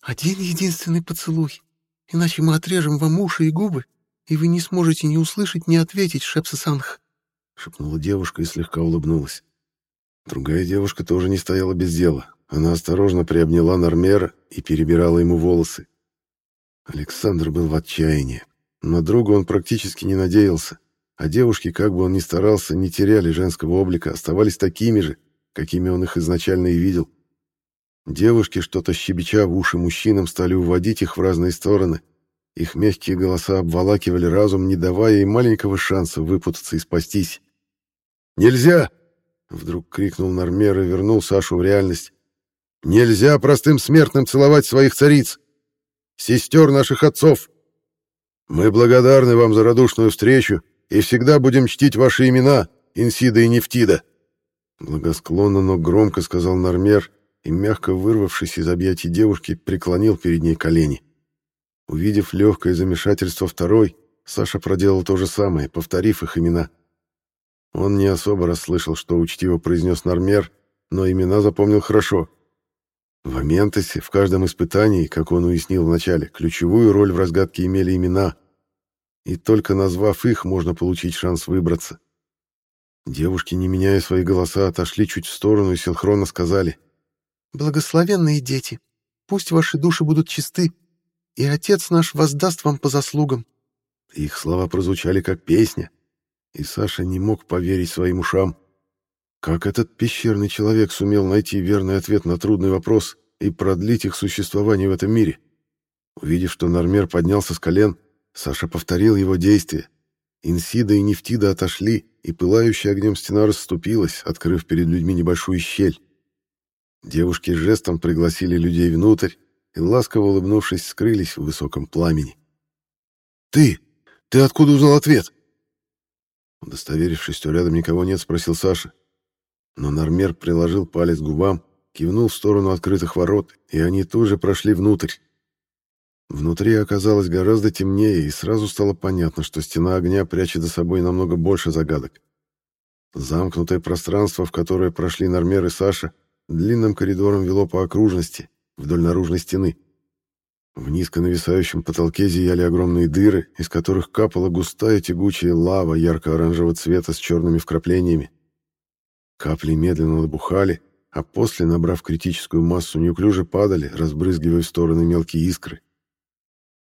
Один единственный поцелуй, иначе мы отрежем вам уши и губы, и вы не сможете ни услышать, ни ответить, Шепсесанх», —
шепнула девушка и слегка улыбнулась. Другая девушка тоже не стояла без дела. Она осторожно приобняла Нормера и перебирала ему волосы. Александр был в отчаянии. На друга он практически не надеялся, а девушки, как бы он ни старался, не теряли женского облика, оставались такими же, какими он их изначально и видел. Девушки, что-то щебеча в уши мужчинам, стали уводить их в разные стороны. Их мягкие голоса обволакивали разум, не давая им маленького шанса выпутаться и спастись. «Нельзя!» — вдруг крикнул Нормер и вернул Сашу в реальность. «Нельзя простым смертным целовать своих цариц! Сестер наших отцов! Мы благодарны вам за радушную встречу и всегда будем чтить ваши имена, Инсида и Нефтида!» Благосклонно, но громко сказал Нормер и, мягко вырвавшись из объятий девушки, преклонил перед ней колени. Увидев легкое замешательство второй, Саша проделал то же самое, повторив их имена. Он не особо расслышал, что учтиво произнес Нормер, но имена запомнил хорошо. В Аментосе в каждом испытании, как он уяснил вначале, ключевую роль в разгадке имели имена, и только назвав их, можно получить шанс выбраться. Девушки, не меняя свои голоса, отошли чуть в сторону и синхронно сказали
«Благословенные дети, пусть ваши души будут чисты, и Отец наш воздаст вам по заслугам».
Их слова прозвучали как песня, и Саша не мог поверить своим ушам. Как этот пещерный человек сумел найти верный ответ на трудный вопрос и продлить их существование в этом мире? Увидев, что Нормер поднялся с колен, Саша повторил его действия. Инсида и Нефтида отошли, и пылающая огнем стена расступилась, открыв перед людьми небольшую щель. Девушки жестом пригласили людей внутрь и, ласково улыбнувшись, скрылись в высоком пламени. «Ты! Ты откуда узнал ответ?» Удостоверившись, что рядом никого нет, спросил Саша. Но Нормер приложил палец к губам, кивнул в сторону открытых ворот, и они тут же прошли внутрь. Внутри оказалось гораздо темнее, и сразу стало понятно, что стена огня прячет за собой намного больше загадок. Замкнутое пространство, в которое прошли Нормер и Саша, длинным коридором вело по окружности, вдоль наружной стены. В низко нависающем потолке зияли огромные дыры, из которых капала густая тягучая лава ярко-оранжевого цвета с черными вкраплениями. Капли медленно набухали, а после, набрав критическую массу, неуклюже падали, разбрызгивая в стороны мелкие искры.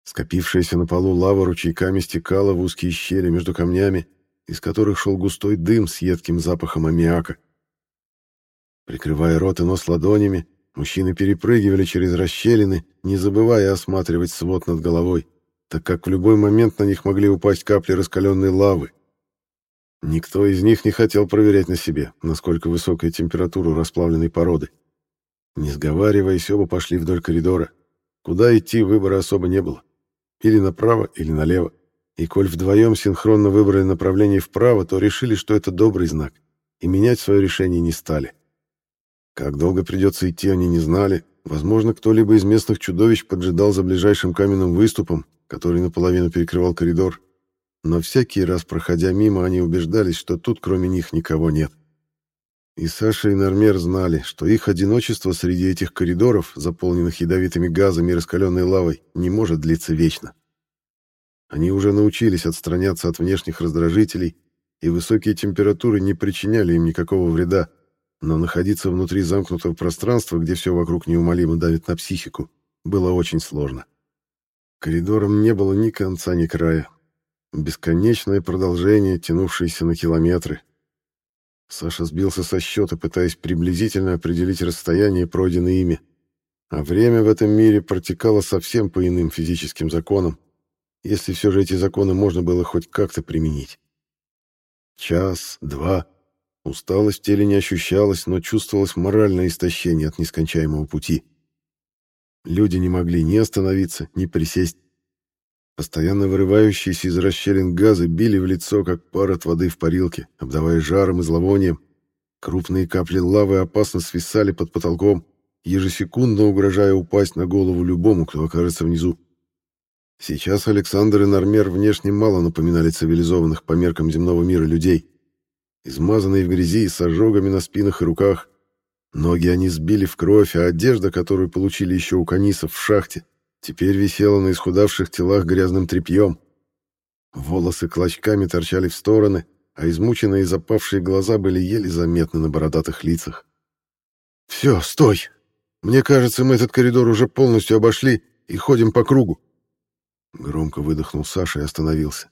Скопившаяся на полу лава ручейками стекала в узкие щели между камнями, из которых шел густой дым с едким запахом аммиака. Прикрывая рот и нос ладонями, мужчины перепрыгивали через расщелины, не забывая осматривать свод над головой, так как в любой момент на них могли упасть капли раскаленной лавы. Никто из них не хотел проверять на себе, насколько высокая температура расплавленной породы. Не сговариваясь, оба пошли вдоль коридора. Куда идти, выбора особо не было. Или направо, или налево. И коль вдвоем синхронно выбрали направление вправо, то решили, что это добрый знак, и менять свое решение не стали. Как долго придется идти, они не знали. Возможно, кто-либо из местных чудовищ поджидал за ближайшим каменным выступом, который наполовину перекрывал коридор. Но всякий раз, проходя мимо, они убеждались, что тут кроме них никого нет. И Саша и Нормер знали, что их одиночество среди этих коридоров, заполненных ядовитыми газами и раскаленной лавой, не может длиться вечно. Они уже научились отстраняться от внешних раздражителей, и высокие температуры не причиняли им никакого вреда, но находиться внутри замкнутого пространства, где все вокруг неумолимо давит на психику, было очень сложно. Коридорам не было ни конца, ни края. Бесконечное продолжение, тянувшееся на километры — Саша сбился со счета, пытаясь приблизительно определить расстояние, пройденное ими. А время в этом мире протекало совсем по иным физическим законам, если все же эти законы можно было хоть как-то применить. Час, два. Усталость в теле не ощущалась, но чувствовалось моральное истощение от нескончаемого пути. Люди не могли ни остановиться, ни присесть. Постоянно вырывающиеся из расщелин газы били в лицо, как пар от воды в парилке, обдавая жаром и зловонием. Крупные капли лавы опасно свисали под потолком, ежесекундно угрожая упасть на голову любому, кто окажется внизу. Сейчас Александр и Нормер внешне мало напоминали цивилизованных по меркам земного мира людей. Измазанные в грязи, с ожогами на спинах и руках. Ноги они сбили в кровь, а одежда, которую получили еще у канисов в шахте, теперь висела на исхудавших телах грязным тряпьем. Волосы клочками торчали в стороны, а измученные и запавшие глаза были еле заметны на бородатых лицах. «Все, стой! Мне кажется, мы этот коридор уже полностью обошли и ходим по кругу». Громко выдохнул Саша и остановился.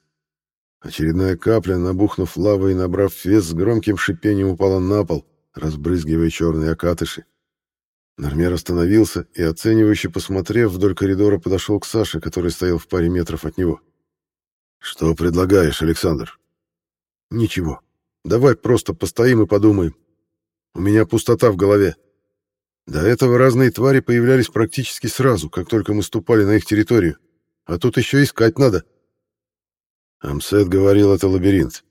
Очередная капля, набухнув лавой и набрав вес, с громким шипением упала на пол, разбрызгивая черные окатыши. Нормер остановился и, оценивающе посмотрев вдоль коридора, подошел к Саше, который стоял в паре метров от него. «Что предлагаешь, Александр?» «Ничего. Давай просто постоим и подумаем. У меня пустота в голове. До этого разные твари появлялись практически сразу, как только мы ступали на их территорию. А тут еще искать надо». Амсет говорил, это лабиринт.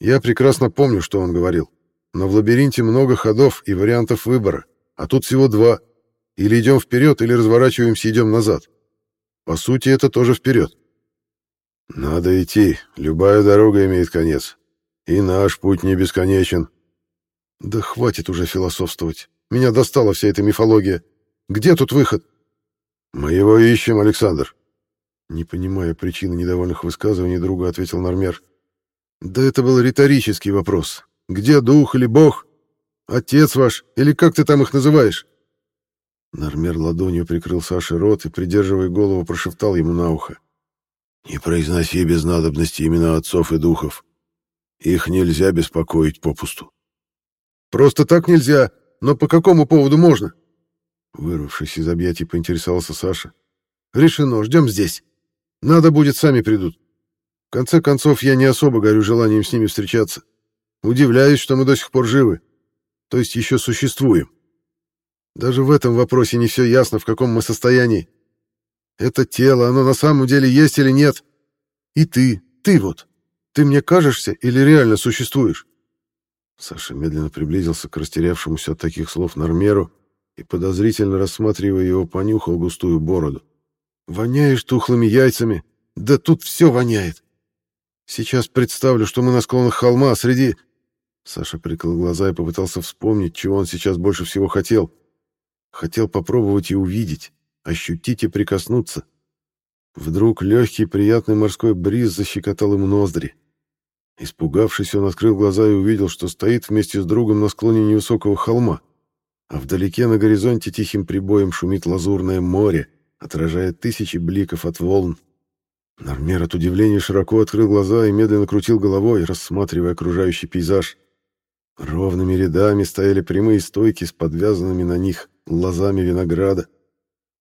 Я прекрасно помню, что он говорил. Но в лабиринте много ходов и вариантов выбора а тут всего два. Или идем вперед, или разворачиваемся и идем назад. По сути, это тоже вперед.
Надо идти, любая дорога имеет конец. И наш путь не бесконечен.
Да хватит уже философствовать. Меня достала вся эта мифология. Где тут выход?
Мы его ищем, Александр.
Не понимая причины недовольных высказываний друга, ответил Нормер. Да это был риторический вопрос. Где дух или бог? Отец ваш, или как ты там их называешь?» Нормер ладонью прикрыл Саше рот и, придерживая голову, прошептал ему на ухо.
«Не произноси без надобности имена отцов и духов. Их нельзя беспокоить попусту».
«Просто так нельзя, но по какому поводу можно?» Вырвавшись из объятий, поинтересовался Саша. «Решено, ждем здесь. Надо будет, сами придут. В конце концов, я не особо горю желанием с ними встречаться. Удивляюсь, что мы до сих пор живы то есть еще существуем. Даже в этом вопросе не все ясно, в каком мы состоянии. Это тело, оно на самом деле есть или нет? И ты, ты вот, ты мне кажешься или реально существуешь?» Саша медленно приблизился к растерявшемуся от таких слов Нормеру и, подозрительно рассматривая его, понюхал густую бороду. «Воняешь тухлыми яйцами. Да тут все воняет. Сейчас представлю, что мы на склонах холма среди Саша прикрыл глаза и попытался вспомнить, чего он сейчас больше всего хотел. Хотел попробовать и увидеть, ощутить и прикоснуться. Вдруг легкий приятный морской бриз защекотал ему ноздри. Испугавшись, он открыл глаза и увидел, что стоит вместе с другом на склоне невысокого холма, а вдалеке на горизонте тихим прибоем шумит лазурное море, отражая тысячи бликов от волн. Нормер от удивления широко открыл глаза и медленно крутил головой, рассматривая окружающий пейзаж. Ровными рядами стояли прямые стойки с подвязанными на них лозами винограда.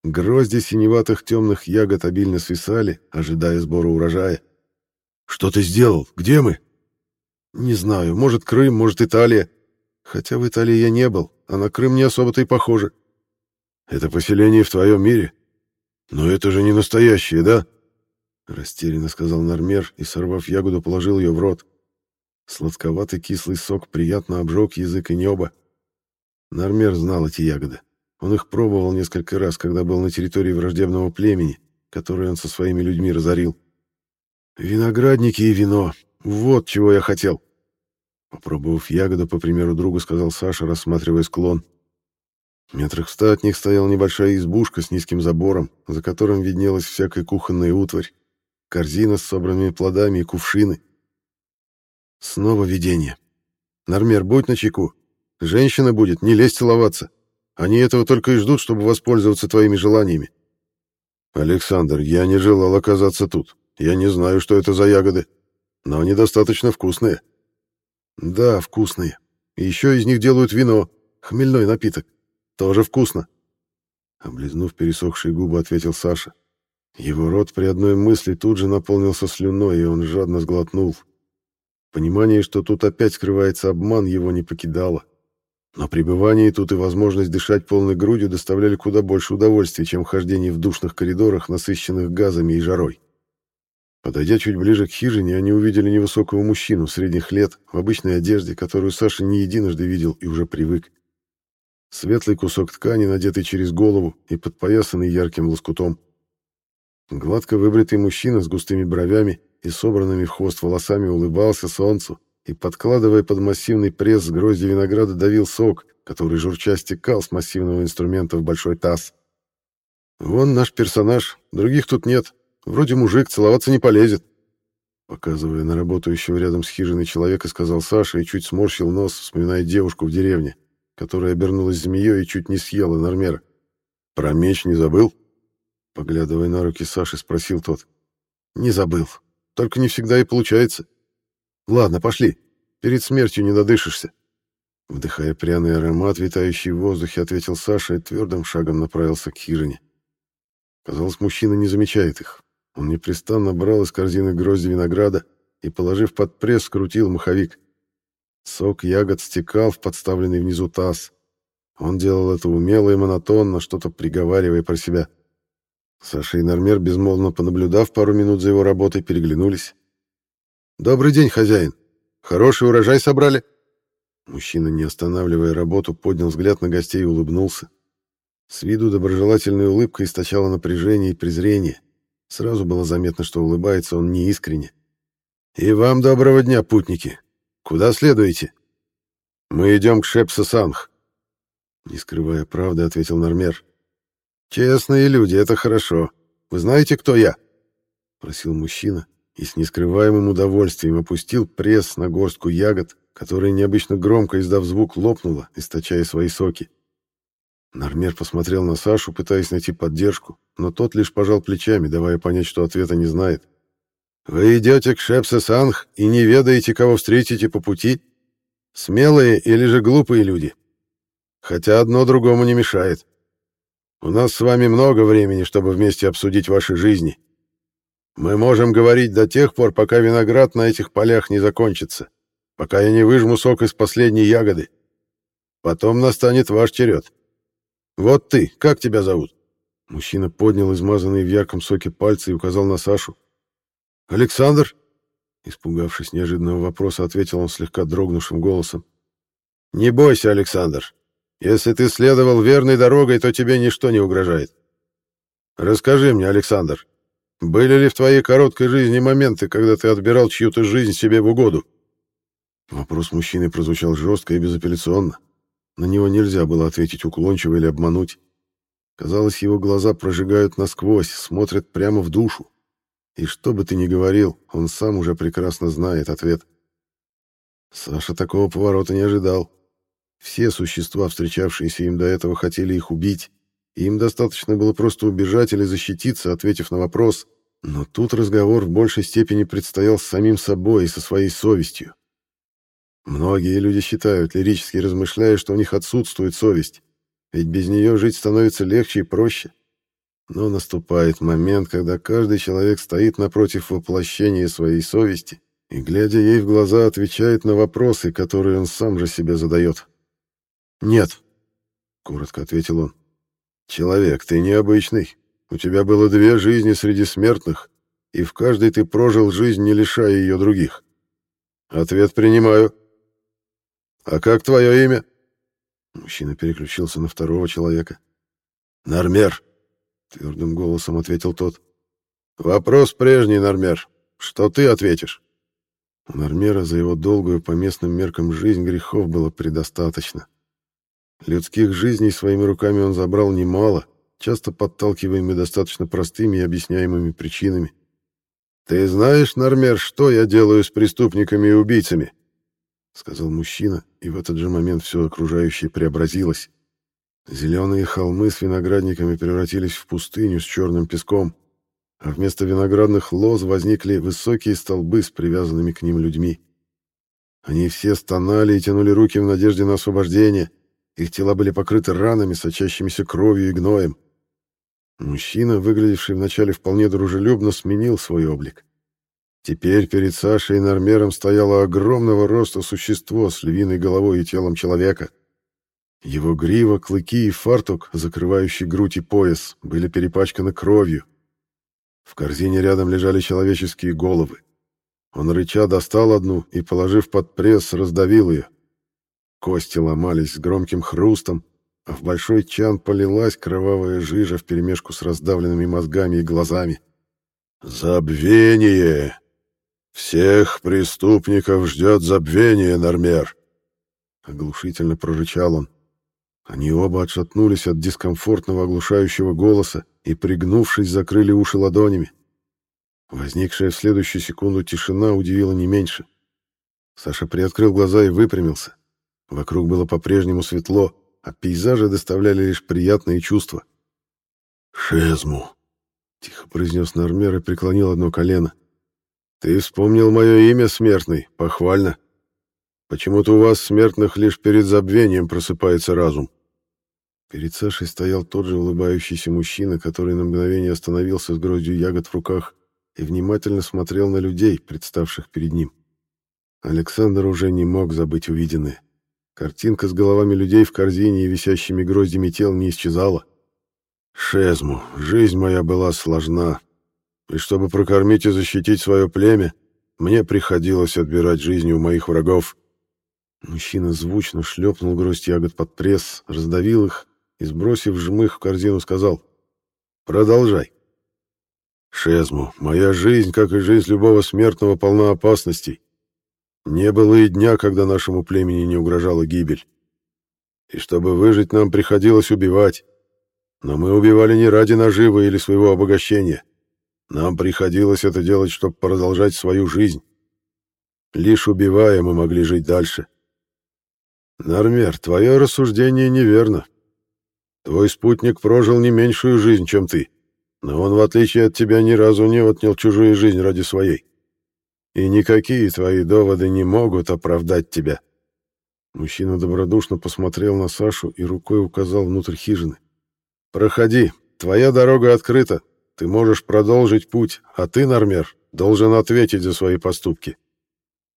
Грозди синеватых темных ягод обильно свисали, ожидая сбора урожая.
«Что ты сделал? Где мы?»
«Не знаю. Может, Крым, может, Италия. Хотя в Италии я не был, а на Крым не особо-то и похоже».
«Это поселение в твоем мире? Но это же не настоящее, да?»
Растерянно сказал Нормер и, сорвав ягоду, положил ее в рот. Сладковатый кислый сок приятно обжег язык и небо. Нормер знал эти ягоды. Он их пробовал несколько раз, когда был на территории враждебного племени, которое он со своими людьми разорил. «Виноградники и вино. Вот чего я хотел!» Попробовав ягоду, по примеру друга, сказал Саша, рассматривая склон. Метрах в ста от них стояла небольшая избушка с низким забором, за которым виднелась всякая кухонная утварь, корзина с собранными плодами и кувшины. Снова видение. Нормер, будь начеку. Женщина будет, не лезь целоваться. Они этого только и ждут, чтобы воспользоваться твоими желаниями.
Александр, я не желал оказаться тут. Я не знаю, что это за ягоды, но они достаточно вкусные.
Да, вкусные. Еще из них делают вино, хмельной напиток. Тоже вкусно. Облизнув пересохшие губы, ответил Саша. Его рот при одной мысли тут же наполнился слюной, и он жадно сглотнул, Понимание, что тут опять скрывается обман, его не покидало. Но пребывание тут и возможность дышать полной грудью доставляли куда больше удовольствия, чем хождение в душных коридорах, насыщенных газами и жарой. Подойдя чуть ближе к хижине, они увидели невысокого мужчину средних лет в обычной одежде, которую Саша не единожды видел и уже привык. Светлый кусок ткани, надетый через голову и подпоясанный ярким лоскутом. Гладко выбритый мужчина с густыми бровями и собранными в хвост волосами улыбался солнцу и, подкладывая под массивный пресс с грозди винограда, давил сок, который журча стекал с массивного инструмента в большой таз. Вон наш персонаж, других тут нет. Вроде мужик, целоваться не полезет. Показывая на работающего рядом с хижиной человека, сказал Саша и чуть сморщил нос, вспоминая девушку в деревне, которая обернулась змеей и чуть не съела Нормера. «Про меч не забыл?» Поглядывая на руки Саши, спросил тот. «Не забыл. Только не всегда и получается. Ладно, пошли. Перед смертью не додышишься». Вдыхая пряный аромат, витающий в воздухе, ответил Саша и твердым шагом направился к хижине. Казалось, мужчина не замечает их. Он непрестанно брал из корзины грозди винограда и, положив под пресс, скрутил маховик. Сок ягод стекал в подставленный внизу таз. Он делал это умело и монотонно, что-то приговаривая про себя. Саша и Нормер, безмолвно понаблюдав пару минут за его работой, переглянулись. «Добрый день, хозяин. Хороший урожай собрали?» Мужчина, не останавливая работу, поднял взгляд на гостей и улыбнулся. С виду доброжелательная улыбка источала напряжение и презрение. Сразу было заметно, что улыбается он неискренне. «И вам доброго дня, путники! Куда следуете?» «Мы идем к Шепсасанх», — не скрывая правды, ответил Нормер. «Честные люди, это хорошо. Вы знаете, кто я?» — просил мужчина и с нескрываемым удовольствием опустил пресс на горстку ягод, которая необычно громко, издав звук, лопнула, источая свои соки. Нормер посмотрел на Сашу, пытаясь найти поддержку, но тот лишь пожал плечами, давая понять, что ответа не знает. «Вы идете к Шепсе-Санх и не ведаете, кого встретите по пути? Смелые или же глупые люди? Хотя одно другому не мешает. У нас с вами много времени, чтобы вместе обсудить ваши жизни. Мы можем говорить до тех пор, пока виноград на этих полях не закончится, пока я не выжму сок из последней ягоды. Потом настанет ваш черед. Вот ты, как тебя зовут?» Мужчина поднял измазанные в ярком соке пальцы и указал на Сашу. «Александр?» Испугавшись неожиданного вопроса, ответил он слегка дрогнувшим голосом. «Не бойся, Александр. Если ты следовал верной дорогой, то тебе ничто не угрожает. Расскажи мне, Александр, были ли в твоей короткой жизни моменты, когда ты отбирал чью-то жизнь себе в угоду?» Вопрос мужчины прозвучал жестко и безапелляционно. На него нельзя было ответить уклончиво или обмануть. Казалось, его глаза прожигают насквозь, смотрят прямо в душу. И что бы ты ни говорил, он сам уже прекрасно знает ответ. Саша такого поворота не ожидал. Все существа, встречавшиеся им до этого, хотели их убить. И им достаточно было просто убежать или защититься, ответив на вопрос. Но тут разговор в большей степени предстоял с самим собой и со своей совестью. Многие люди считают, лирически размышляя, что у них отсутствует совесть, ведь без нее жить становится легче и проще. Но наступает момент, когда каждый человек стоит напротив воплощения своей совести и, глядя ей в глаза, отвечает на вопросы, которые он сам же себе задает. «Нет», — коротко ответил он. «Человек, ты необычный. У тебя было две жизни среди смертных, и в каждой ты прожил жизнь, не лишая ее других. Ответ принимаю». «А как твое имя?» Мужчина переключился на второго человека. «Нормер», — твердым голосом ответил тот. «Вопрос прежний, Нормер. Что ты ответишь?» У Нормера за его долгую по местным меркам жизнь грехов было предостаточно. Людских жизней своими руками он забрал немало, часто подталкиваемый достаточно простыми и объясняемыми причинами. «Ты знаешь, Нормер, что я делаю с преступниками и убийцами?» — сказал мужчина, и в этот же момент все окружающее преобразилось. Зеленые холмы с виноградниками превратились в пустыню с черным песком, а вместо виноградных лоз возникли высокие столбы с привязанными к ним людьми. Они все стонали и тянули руки в надежде на освобождение. Их тела были покрыты ранами, сочащимися кровью и гноем. Мужчина, выглядевший вначале вполне дружелюбно, сменил свой облик. Теперь перед Сашей и Нормером стояло огромного роста существо с львиной головой и телом человека. Его грива, клыки и фартук, закрывающий грудь и пояс, были перепачканы кровью. В корзине рядом лежали человеческие головы. Он рыча достал одну и, положив под пресс, раздавил ее. Кости ломались с громким хрустом, а в большой чан полилась кровавая жижа вперемешку с раздавленными мозгами и глазами. «Забвение!» «Всех преступников ждет забвение, Нормер!» Оглушительно прорычал он. Они оба отшатнулись от дискомфортного оглушающего голоса и, пригнувшись, закрыли уши ладонями. Возникшая в следующую секунду тишина удивила не меньше. Саша приоткрыл глаза и выпрямился. Вокруг было по-прежнему светло, а пейзажи доставляли лишь приятные чувства. «Шезму!» — тихо произнес Нормер и преклонил одно колено. «Ты вспомнил мое имя, смертный, похвально. Почему-то у вас, смертных, лишь перед забвением просыпается разум». Перед Сашей стоял тот же улыбающийся мужчина, который на мгновение остановился с гроздью ягод в руках и внимательно смотрел на людей, представших перед ним. Александр уже не мог забыть увиденное. Картинка с головами людей в корзине и висящими гроздями тел не исчезала. «Шезму, жизнь моя была сложна, и чтобы прокормить и защитить свое племя, мне приходилось отбирать жизни у моих врагов». Мужчина звучно шлепнул гроздь ягод под пресс, раздавил их и, сбросив жмых в корзину, сказал «Продолжай». «Шезму, моя жизнь, как и жизнь любого смертного, полна опасностей. Не было и дня, когда нашему племени не угрожала гибель. И чтобы выжить, нам приходилось убивать. Но мы убивали не ради наживы или своего обогащения. Нам приходилось это делать, чтобы продолжать свою жизнь. Лишь убивая, мы могли жить дальше. Нормер, твое рассуждение неверно. Твой спутник прожил не меньшую жизнь, чем ты, но он, в отличие от тебя, ни разу не отнял чужую жизнь ради своей. И никакие твои доводы не могут оправдать тебя. Мужчина добродушно посмотрел на Сашу и рукой указал внутрь хижины. Проходи, твоя дорога открыта. Ты можешь продолжить путь, а ты, Нормер, должен ответить за свои поступки.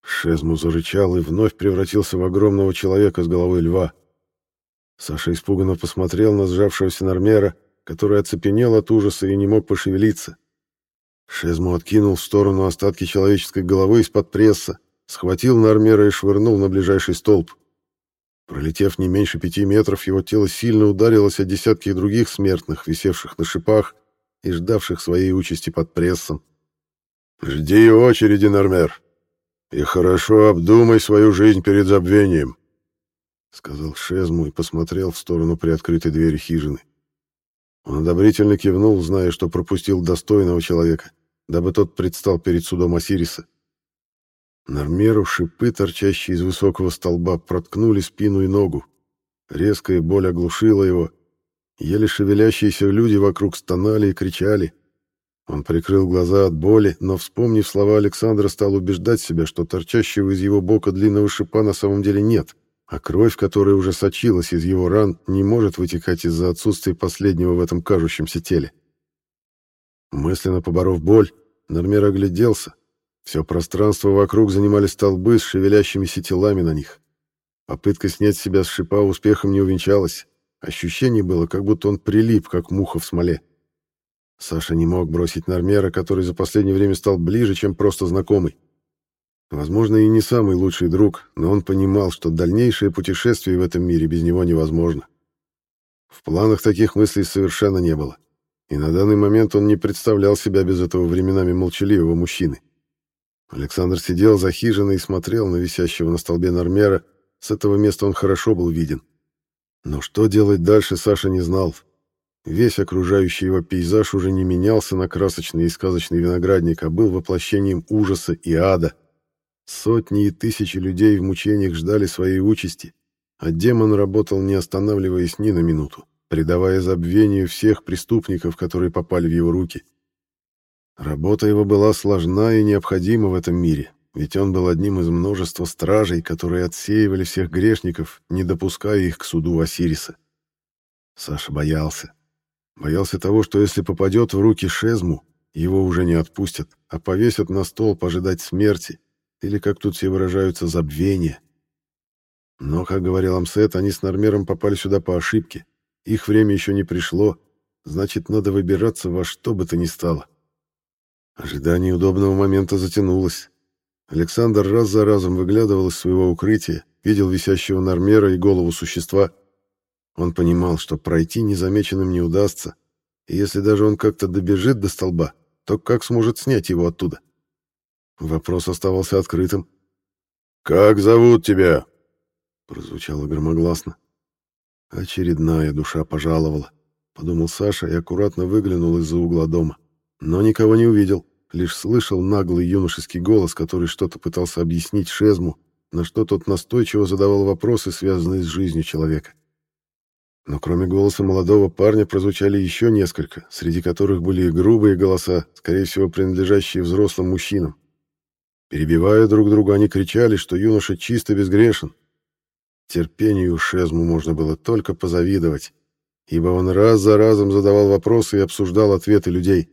Шезму зарычал и вновь превратился в огромного человека с головой льва. Саша испуганно посмотрел на сжавшегося Нормера, который оцепенел от ужаса и не мог пошевелиться. Шезму откинул в сторону остатки человеческой головы из-под пресса, схватил Нормера и швырнул на ближайший столб. Пролетев не меньше пяти метров, его тело сильно ударилось о десятки других смертных, висевших на шипах и ждавших своей участи под прессом. «Жди очереди, Нормер, и хорошо обдумай свою жизнь перед забвением», — сказал Шезму и посмотрел в сторону приоткрытой двери хижины. Он одобрительно кивнул, зная, что пропустил достойного человека, дабы тот предстал перед судом Осириса. Нормеру шипы, торчащие из высокого столба, проткнули спину и ногу. Резкая боль оглушила его. Еле шевелящиеся люди вокруг стонали и кричали. Он прикрыл глаза от боли, но, вспомнив слова Александра, стал убеждать себя, что торчащего из его бока длинного шипа на самом деле нет — а кровь, которая уже сочилась из его ран, не может вытекать из-за отсутствия последнего в этом кажущемся теле. Мысленно поборов боль, Нормер огляделся. Все пространство вокруг занимали столбы с шевелящимися телами на них. Попытка снять себя с шипа успехом не увенчалась. Ощущение было, как будто он прилип, как муха в смоле. Саша не мог бросить Нормера, который за последнее время стал ближе, чем просто знакомый. Возможно, и не самый лучший друг, но он понимал, что дальнейшее путешествие в этом мире без него невозможно. В планах таких мыслей совершенно не было. И на данный момент он не представлял себя без этого временами молчаливого мужчины. Александр сидел за хижиной и смотрел на висящего на столбе Нормера. С этого места он хорошо был виден. Но что делать дальше, Саша не знал. Весь окружающий его пейзаж уже не менялся на красочный и сказочный виноградник, а был воплощением ужаса и ада — Сотни и тысячи людей в мучениях ждали своей участи, а демон работал, не останавливаясь ни на минуту, предавая забвению всех преступников, которые попали в его руки. Работа его была сложна и необходима в этом мире, ведь он был одним из множества стражей, которые отсеивали всех грешников, не допуская их к суду Осириса. Саша боялся. Боялся того, что если попадет в руки Шезму, его уже не отпустят, а повесят на стол пожидать смерти, или, как тут все выражаются, забвение. Но, как говорил Амсет, они с Нормером попали сюда по ошибке. Их время еще не пришло, значит, надо выбираться во что бы то ни стало. Ожидание удобного момента затянулось. Александр раз за разом выглядывал из своего укрытия, видел висящего Нормера и голову существа. Он понимал, что пройти незамеченным не удастся, и если даже он как-то добежит до столба, то как сможет снять его оттуда? — Вопрос оставался открытым.
«Как зовут тебя?»
Прозвучало громогласно. Очередная душа пожаловала, подумал Саша и аккуратно выглянул из-за угла дома. Но никого не увидел, лишь слышал наглый юношеский голос, который что-то пытался объяснить Шезму, на что тот настойчиво задавал вопросы, связанные с жизнью человека. Но кроме голоса молодого парня прозвучали еще несколько, среди которых были и грубые голоса, скорее всего, принадлежащие взрослым мужчинам. Перебивая друг друга, они кричали, что юноша чисто безгрешен. Терпению Шезму можно было только позавидовать, ибо он раз за разом задавал вопросы и обсуждал ответы людей.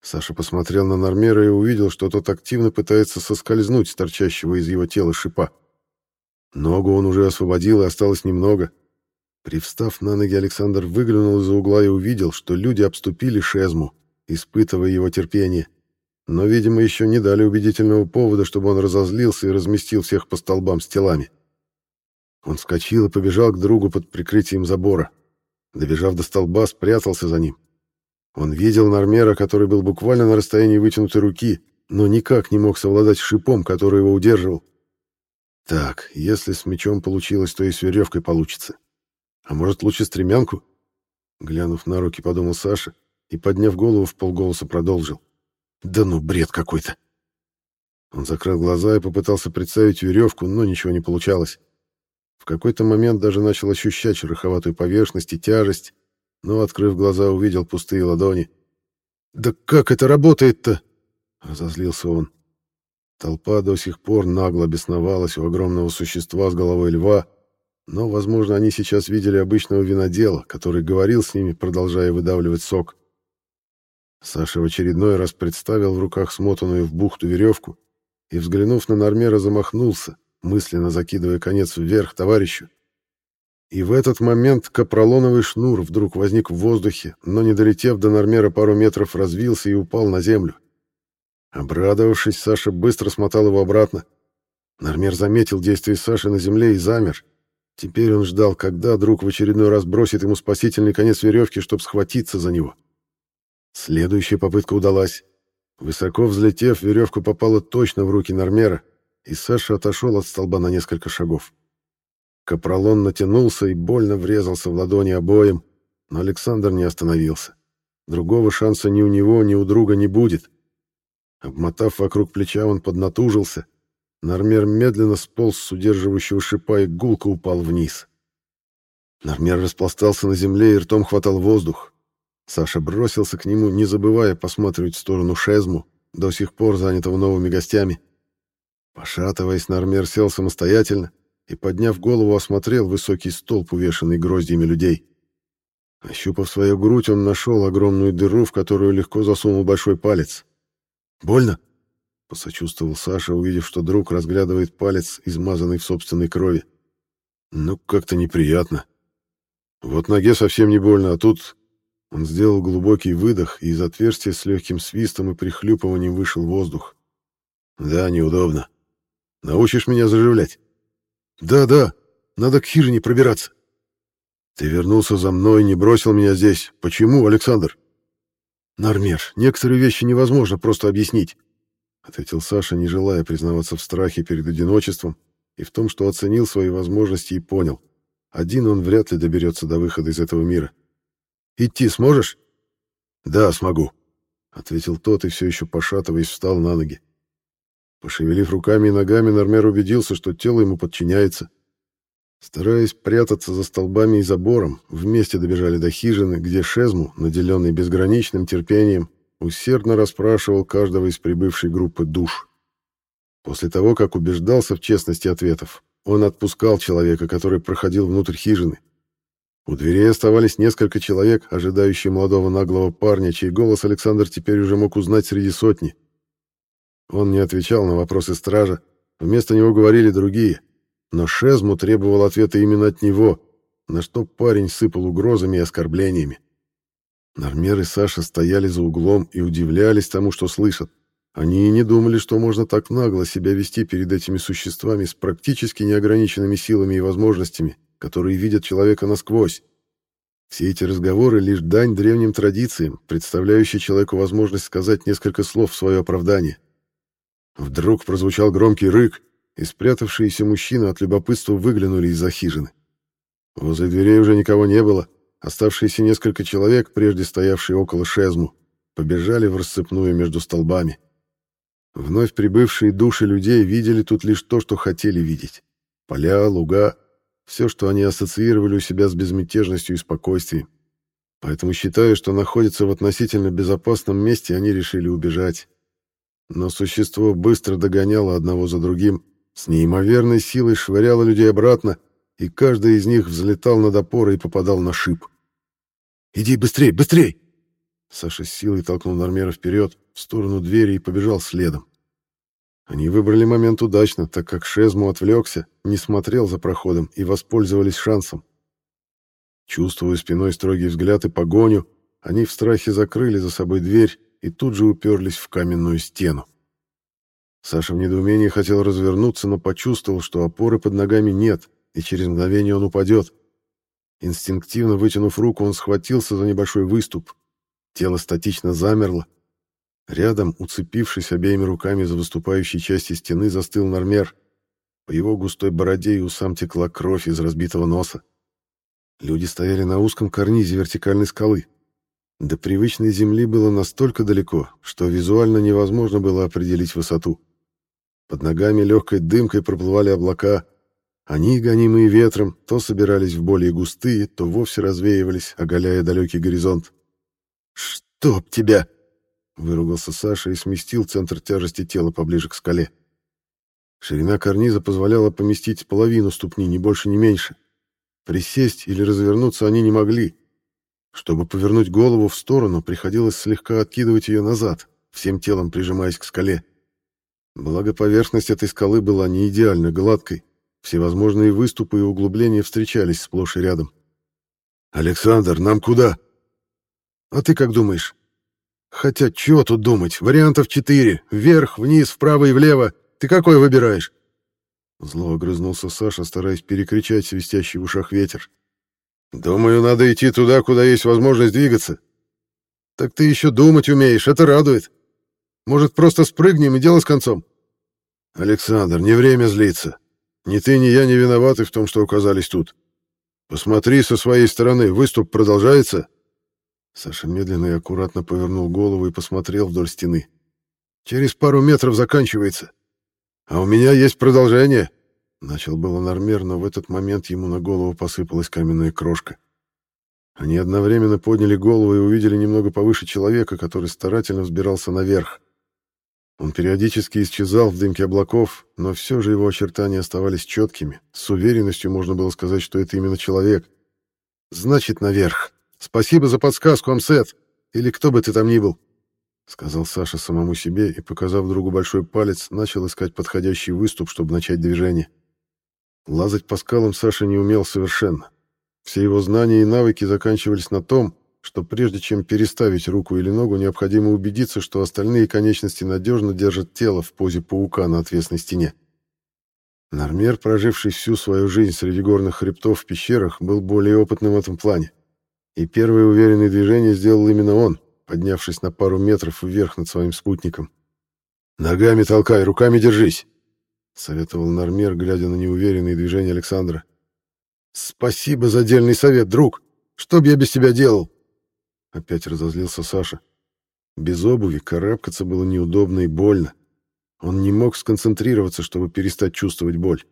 Саша посмотрел на Нормера и увидел, что тот активно пытается соскользнуть с торчащего из его тела шипа. Ногу он уже освободил, и осталось немного. Привстав на ноги, Александр выглянул из-за угла и увидел, что люди обступили Шезму, испытывая его терпение. Но, видимо, еще не дали убедительного повода, чтобы он разозлился и разместил всех по столбам с телами. Он вскочил и побежал к другу под прикрытием забора. Добежав до столба, спрятался за ним. Он видел Нормера, который был буквально на расстоянии вытянутой руки, но никак не мог совладать с шипом, который его удерживал. Так, если с мечом получилось, то и с веревкой получится. А может, лучше стремянку? Глянув на руки, подумал Саша и, подняв голову, в полголоса продолжил. Да ну, бред какой-то. Он закрыл глаза и попытался представить веревку, но ничего не получалось. В какой-то момент даже начал ощущать шероховатую поверхность и тяжесть, но, открыв глаза, увидел пустые ладони. «Да как это работает-то?» — разозлился он. Толпа до сих пор нагло бесновалась у огромного существа с головой льва, но, возможно, они сейчас видели обычного винодела, который говорил с ними, продолжая выдавливать сок. Саша в очередной раз представил в руках смотанную в бухту веревку и, взглянув на Нормера, замахнулся, мысленно закидывая конец вверх товарищу. И в этот момент капролоновый шнур вдруг возник в воздухе, но, не долетев до Нормера пару метров, развился и упал на землю. Обрадовавшись, Саша быстро смотал его обратно. Нормер заметил действие Саши на земле и замер. Теперь он ждал, когда друг в очередной раз бросит ему спасительный конец веревки, чтобы схватиться за него. Следующая попытка удалась. Высоко взлетев, веревка попала точно в руки Нормера, и Саша отошел от столба на несколько шагов. Капролон натянулся и больно врезался в ладони обоим, но Александр не остановился. Другого шанса ни у него, ни у друга не будет. Обмотав вокруг плеча, он поднатужился. Нормер медленно сполз с удерживающего шипа и гулко упал вниз. Нормер распластался на земле и ртом хватал воздух. Саша бросился к нему, не забывая посматривать в сторону Шезму, до сих пор занятого новыми гостями. Пошатываясь, Нормер сел самостоятельно, и, подняв голову, осмотрел высокий столб, увешанный гроздьями людей. Ощупав свою грудь, он нашел огромную дыру, в которую легко засунул большой палец. «Больно?» — посочувствовал Саша, увидев, что друг разглядывает палец, измазанный в собственной крови. «Ну, как-то неприятно. Вот ноге совсем не больно, а тут...» Он сделал глубокий выдох, и из отверстия с легким свистом и прихлюпыванием вышел воздух. «Да, неудобно. Научишь меня заживлять?» «Да, да, надо к хижине пробираться». «Ты вернулся за мной, не бросил меня здесь. Почему, Александр?» «Нормер, некоторые вещи невозможно просто объяснить», — ответил Саша, не желая признаваться в страхе перед одиночеством и в том, что оценил свои возможности и понял. Один он вряд ли доберется до выхода из этого мира. «Идти сможешь?» «Да, смогу», — ответил тот и все еще пошатываясь встал на ноги. Пошевелив руками и ногами, Нормер убедился, что тело ему подчиняется. Стараясь прятаться за столбами и забором, вместе добежали до хижины, где Шезму, наделенный безграничным терпением, усердно расспрашивал каждого из прибывшей группы душ. После того, как убеждался в честности ответов, он отпускал человека, который проходил внутрь хижины. У дверей оставались несколько человек, ожидающие молодого наглого парня, чей голос Александр теперь уже мог узнать среди сотни. Он не отвечал на вопросы стража, вместо него говорили другие. Но Шезму требовал ответа именно от него, на что парень сыпал угрозами и оскорблениями. Нормер и Саша стояли за углом и удивлялись тому, что слышат. Они и не думали, что можно так нагло себя вести перед этими существами с практически неограниченными силами и возможностями, которые видят человека насквозь. Все эти разговоры — лишь дань древним традициям, представляющие человеку возможность сказать несколько слов в свое оправдание. Вдруг прозвучал громкий рык, и спрятавшиеся мужчины от любопытства выглянули из-за хижины. Возле дверей уже никого не было. Оставшиеся несколько человек, прежде стоявшие около шезму, побежали в рассыпную между столбами. Вновь прибывшие души людей видели тут лишь то, что хотели видеть. Поля, луга, все, что они ассоциировали у себя с безмятежностью и спокойствием. Поэтому, считая, что находятся в относительно безопасном месте, они решили убежать. Но существо быстро догоняло одного за другим, с неимоверной силой швыряло людей обратно, и каждый из них взлетал над опорой и попадал на шип. «Иди быстрей, быстрей!» Саша с силой толкнул Нормера вперед, в сторону двери и побежал следом. Они выбрали момент удачно, так как Шезму отвлекся, не смотрел за проходом и воспользовались шансом. Чувствуя спиной строгий взгляд и погоню, они в страхе закрыли за собой дверь и тут же уперлись в каменную стену. Саша в недоумении хотел развернуться, но почувствовал, что опоры под ногами нет, и через мгновение он упадет. Инстинктивно вытянув руку, он схватился за небольшой выступ. Тело статично замерло. Рядом, уцепившись обеими руками за выступающей части стены, застыл Нормер. По его густой бороде и усам текла кровь из разбитого носа. Люди стояли на узком карнизе вертикальной скалы. До привычной земли было настолько далеко, что визуально невозможно было определить высоту. Под ногами легкой дымкой проплывали облака. Они, гонимые ветром, то собирались в более густые, то вовсе развеивались, оголяя далекий горизонт. «Чтоб тебя!» — выругался Саша и сместил центр тяжести тела поближе к скале. Ширина карниза позволяла поместить половину ступни, ни больше, ни меньше. Присесть или развернуться они не могли. Чтобы повернуть голову в сторону, приходилось слегка откидывать ее назад, всем телом прижимаясь к скале. Благо поверхность этой скалы была не идеально гладкой, всевозможные выступы и углубления встречались сплошь и рядом. «Александр, нам куда?» «А ты как думаешь?» «Хотя чего тут думать? Вариантов четыре. Вверх, вниз, вправо и влево. Ты какой выбираешь?» Зло огрызнулся Саша, стараясь перекричать свистящий в ушах ветер. «Думаю, надо идти туда, куда есть возможность двигаться». «Так ты еще думать умеешь, это радует. Может, просто спрыгнем и дело с концом?» «Александр, не время злиться. Ни ты, ни я не виноваты в том, что оказались тут. Посмотри со своей стороны, выступ продолжается?» Саша медленно и аккуратно повернул голову и посмотрел вдоль стены. «Через пару метров заканчивается. «А у меня есть продолжение!» Начал было Нормер, но в этот момент ему на голову посыпалась каменная крошка. Они одновременно подняли голову и увидели немного повыше человека, который старательно взбирался наверх. Он периодически исчезал в дымке облаков, но все же его очертания оставались четкими. С уверенностью можно было сказать, что это именно человек. «Значит, наверх. Спасибо за подсказку, Амсет. Или кто бы ты там ни был. — сказал Саша самому себе и, показав другу большой палец, начал искать подходящий выступ, чтобы начать движение. Лазать по скалам Саша не умел совершенно. Все его знания и навыки заканчивались на том, что прежде чем переставить руку или ногу, необходимо убедиться, что остальные конечности надежно держат тело в позе паука на отвесной стене. Нормер, проживший всю свою жизнь среди горных хребтов в пещерах, был более опытным в этом плане. И первые уверенные движения сделал именно он, поднявшись на пару метров вверх над своим спутником. «Ногами толкай, руками держись!» — советовал Нормер, глядя на неуверенные движения Александра. «Спасибо за дельный совет, друг! Что б я без тебя делал?» Опять разозлился Саша. Без обуви карабкаться было неудобно и больно. Он не мог сконцентрироваться, чтобы перестать чувствовать боль.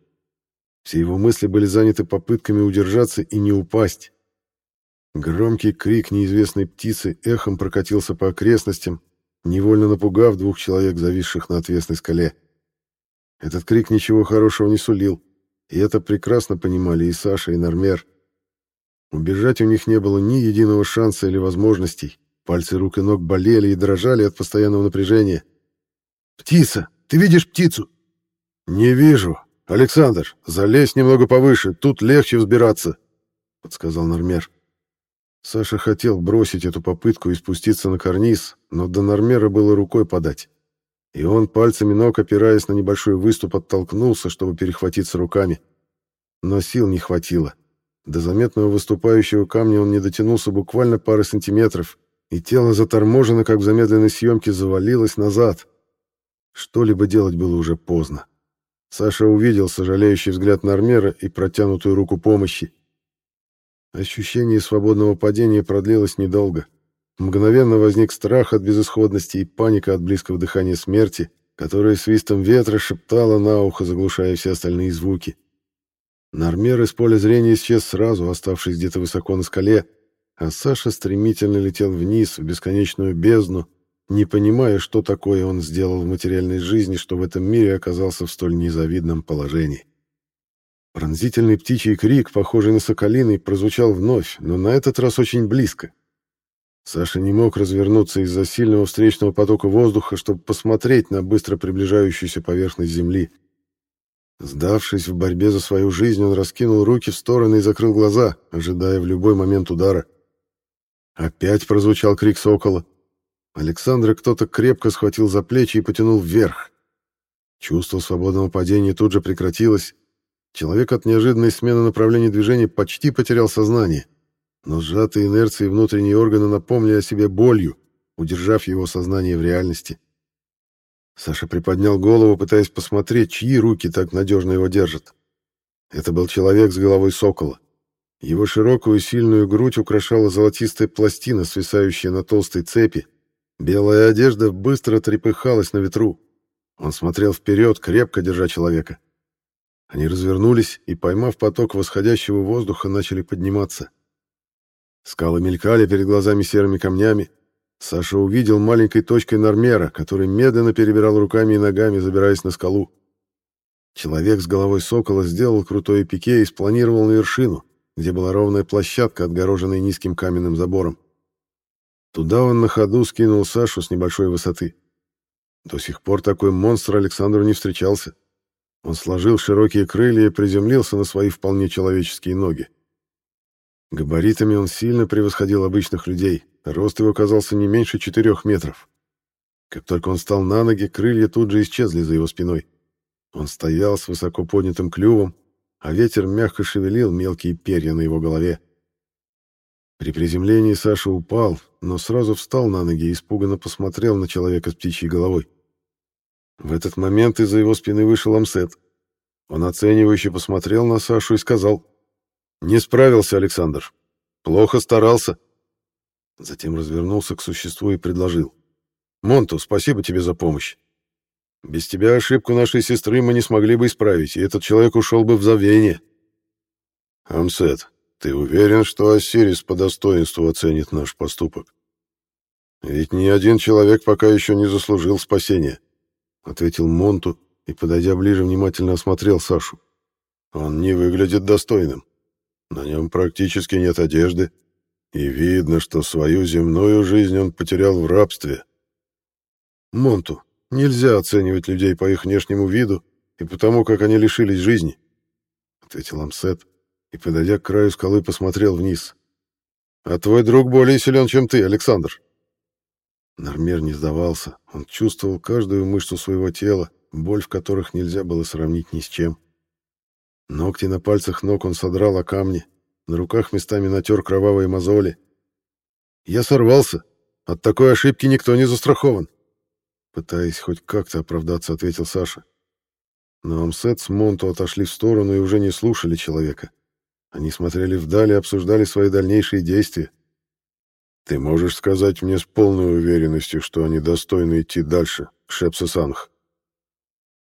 Все его мысли были заняты попытками удержаться и не упасть. Громкий крик неизвестной птицы эхом прокатился по окрестностям, невольно напугав двух человек, зависших на отвесной скале. Этот крик ничего хорошего не сулил, и это прекрасно понимали и Саша, и Нормер. Убежать у них не было ни единого шанса или возможностей. Пальцы рук и ног болели и дрожали от постоянного напряжения. «Птица! Ты видишь птицу?» «Не вижу. Александр, залезь немного повыше, тут легче взбираться», — подсказал Нормер. Саша хотел бросить эту попытку и спуститься на карниз, но до Нормера было рукой подать. И он, пальцами ног опираясь на небольшой выступ, оттолкнулся, чтобы перехватиться руками. Но сил не хватило. До заметного выступающего камня он не дотянулся буквально пары сантиметров, и тело заторможено, как в замедленной съемке, завалилось назад. Что-либо делать было уже поздно. Саша увидел сожалеющий взгляд Нормера и протянутую руку помощи. Ощущение свободного падения продлилось недолго. Мгновенно возник страх от безысходности и паника от близкого дыхания смерти, которая свистом ветра шептала на ухо, заглушая все остальные звуки. Нормер из поля зрения исчез сразу, оставшись где-то высоко на скале, а Саша стремительно летел вниз, в бесконечную бездну, не понимая, что такое он сделал в материальной жизни, что в этом мире оказался в столь незавидном положении. Пронзительный птичий крик, похожий на соколиный, прозвучал вновь, но на этот раз очень близко. Саша не мог развернуться из-за сильного встречного потока воздуха, чтобы посмотреть на быстро приближающуюся поверхность земли. Сдавшись в борьбе за свою жизнь, он раскинул руки в стороны и закрыл глаза, ожидая в любой момент удара. Опять прозвучал крик сокола. Александра кто-то крепко схватил за плечи и потянул вверх. Чувство свободного падения тут же прекратилось. Человек от неожиданной смены направления движения почти потерял сознание, но сжатые инерции внутренние органы напомнили о себе болью, удержав его сознание в реальности. Саша приподнял голову, пытаясь посмотреть, чьи руки так надежно его держат. Это был человек с головой сокола. Его широкую сильную грудь украшала золотистая пластина, свисающая на толстой цепи, Белая одежда быстро трепыхалась на ветру. Он смотрел вперед, крепко держа человека. Они развернулись и, поймав поток восходящего воздуха, начали подниматься. Скалы мелькали перед глазами серыми камнями. Саша увидел маленькой точкой Нормера, который медленно перебирал руками и ногами, забираясь на скалу. Человек с головой сокола сделал крутое пике и спланировал на вершину, где была ровная площадка, отгороженная низким каменным забором. Туда он на ходу скинул Сашу с небольшой высоты. До сих пор такой монстр Александру не встречался. Он сложил широкие крылья и приземлился на свои вполне человеческие ноги. Габаритами он сильно превосходил обычных людей. Рост его казался не меньше четырех метров. Как только он встал на ноги, крылья тут же исчезли за его спиной. Он стоял с высоко поднятым клювом, а ветер мягко шевелил мелкие перья на его голове. При приземлении Саша упал, но сразу встал на ноги и испуганно посмотрел на человека с птичьей головой. В этот момент из-за его спины вышел Амсет. Он оценивающе посмотрел на Сашу и сказал, «Не справился, Александр. Плохо старался». Затем развернулся к существу и предложил, «Монту, спасибо тебе за помощь. Без тебя ошибку нашей сестры мы не смогли бы исправить, и этот человек ушел бы в забвение». «Амсет, ты уверен, что Осирис по достоинству оценит наш поступок? Ведь ни один человек пока еще не заслужил спасения, ответил Монту и, подойдя ближе, внимательно осмотрел Сашу. Он не выглядит достойным. На нем практически нет одежды, и видно, что свою земную жизнь он потерял в рабстве. Монту, нельзя оценивать людей по их внешнему виду и потому, как они лишились жизни, ответил Амсет и, подойдя к краю скалы, посмотрел вниз. «А твой друг более силен, чем ты, Александр!» Нормер не сдавался. Он чувствовал каждую мышцу своего тела, боль в которых нельзя было сравнить ни с чем. Ногти на пальцах ног он содрал о камни, на руках местами натер кровавые мозоли. «Я сорвался. От такой ошибки никто не застрахован!» Пытаясь хоть как-то оправдаться, ответил Саша. Но Амсет с Монту отошли в сторону и уже не слушали человека. Они смотрели вдали и обсуждали свои дальнейшие действия. «Ты можешь сказать мне с полной уверенностью, что они достойны идти дальше, к Шепсесанх?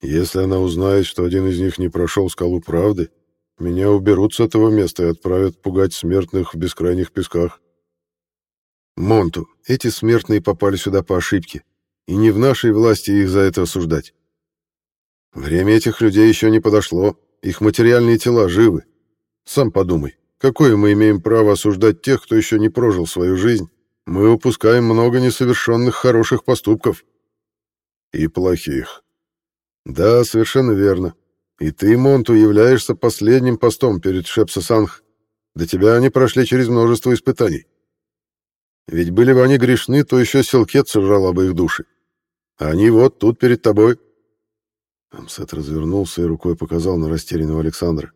Если она узнает, что один из них не прошел скалу правды, меня уберут с этого места и отправят пугать смертных в бескрайних песках». «Монту, эти смертные попали сюда по ошибке, и не в нашей власти их за это осуждать. Время этих людей еще не подошло, их материальные тела живы, сам подумай, какое мы имеем право осуждать тех, кто еще не прожил свою жизнь? Мы упускаем много несовершенных хороших поступков. И плохих. Да, совершенно верно. И ты, Монту, являешься последним постом перед Шепсосанх. До тебя они прошли через множество испытаний. Ведь были бы они грешны, то еще Селкет сожрала бы их души. А они вот тут перед тобой. Амсет развернулся и рукой показал на растерянного Александра.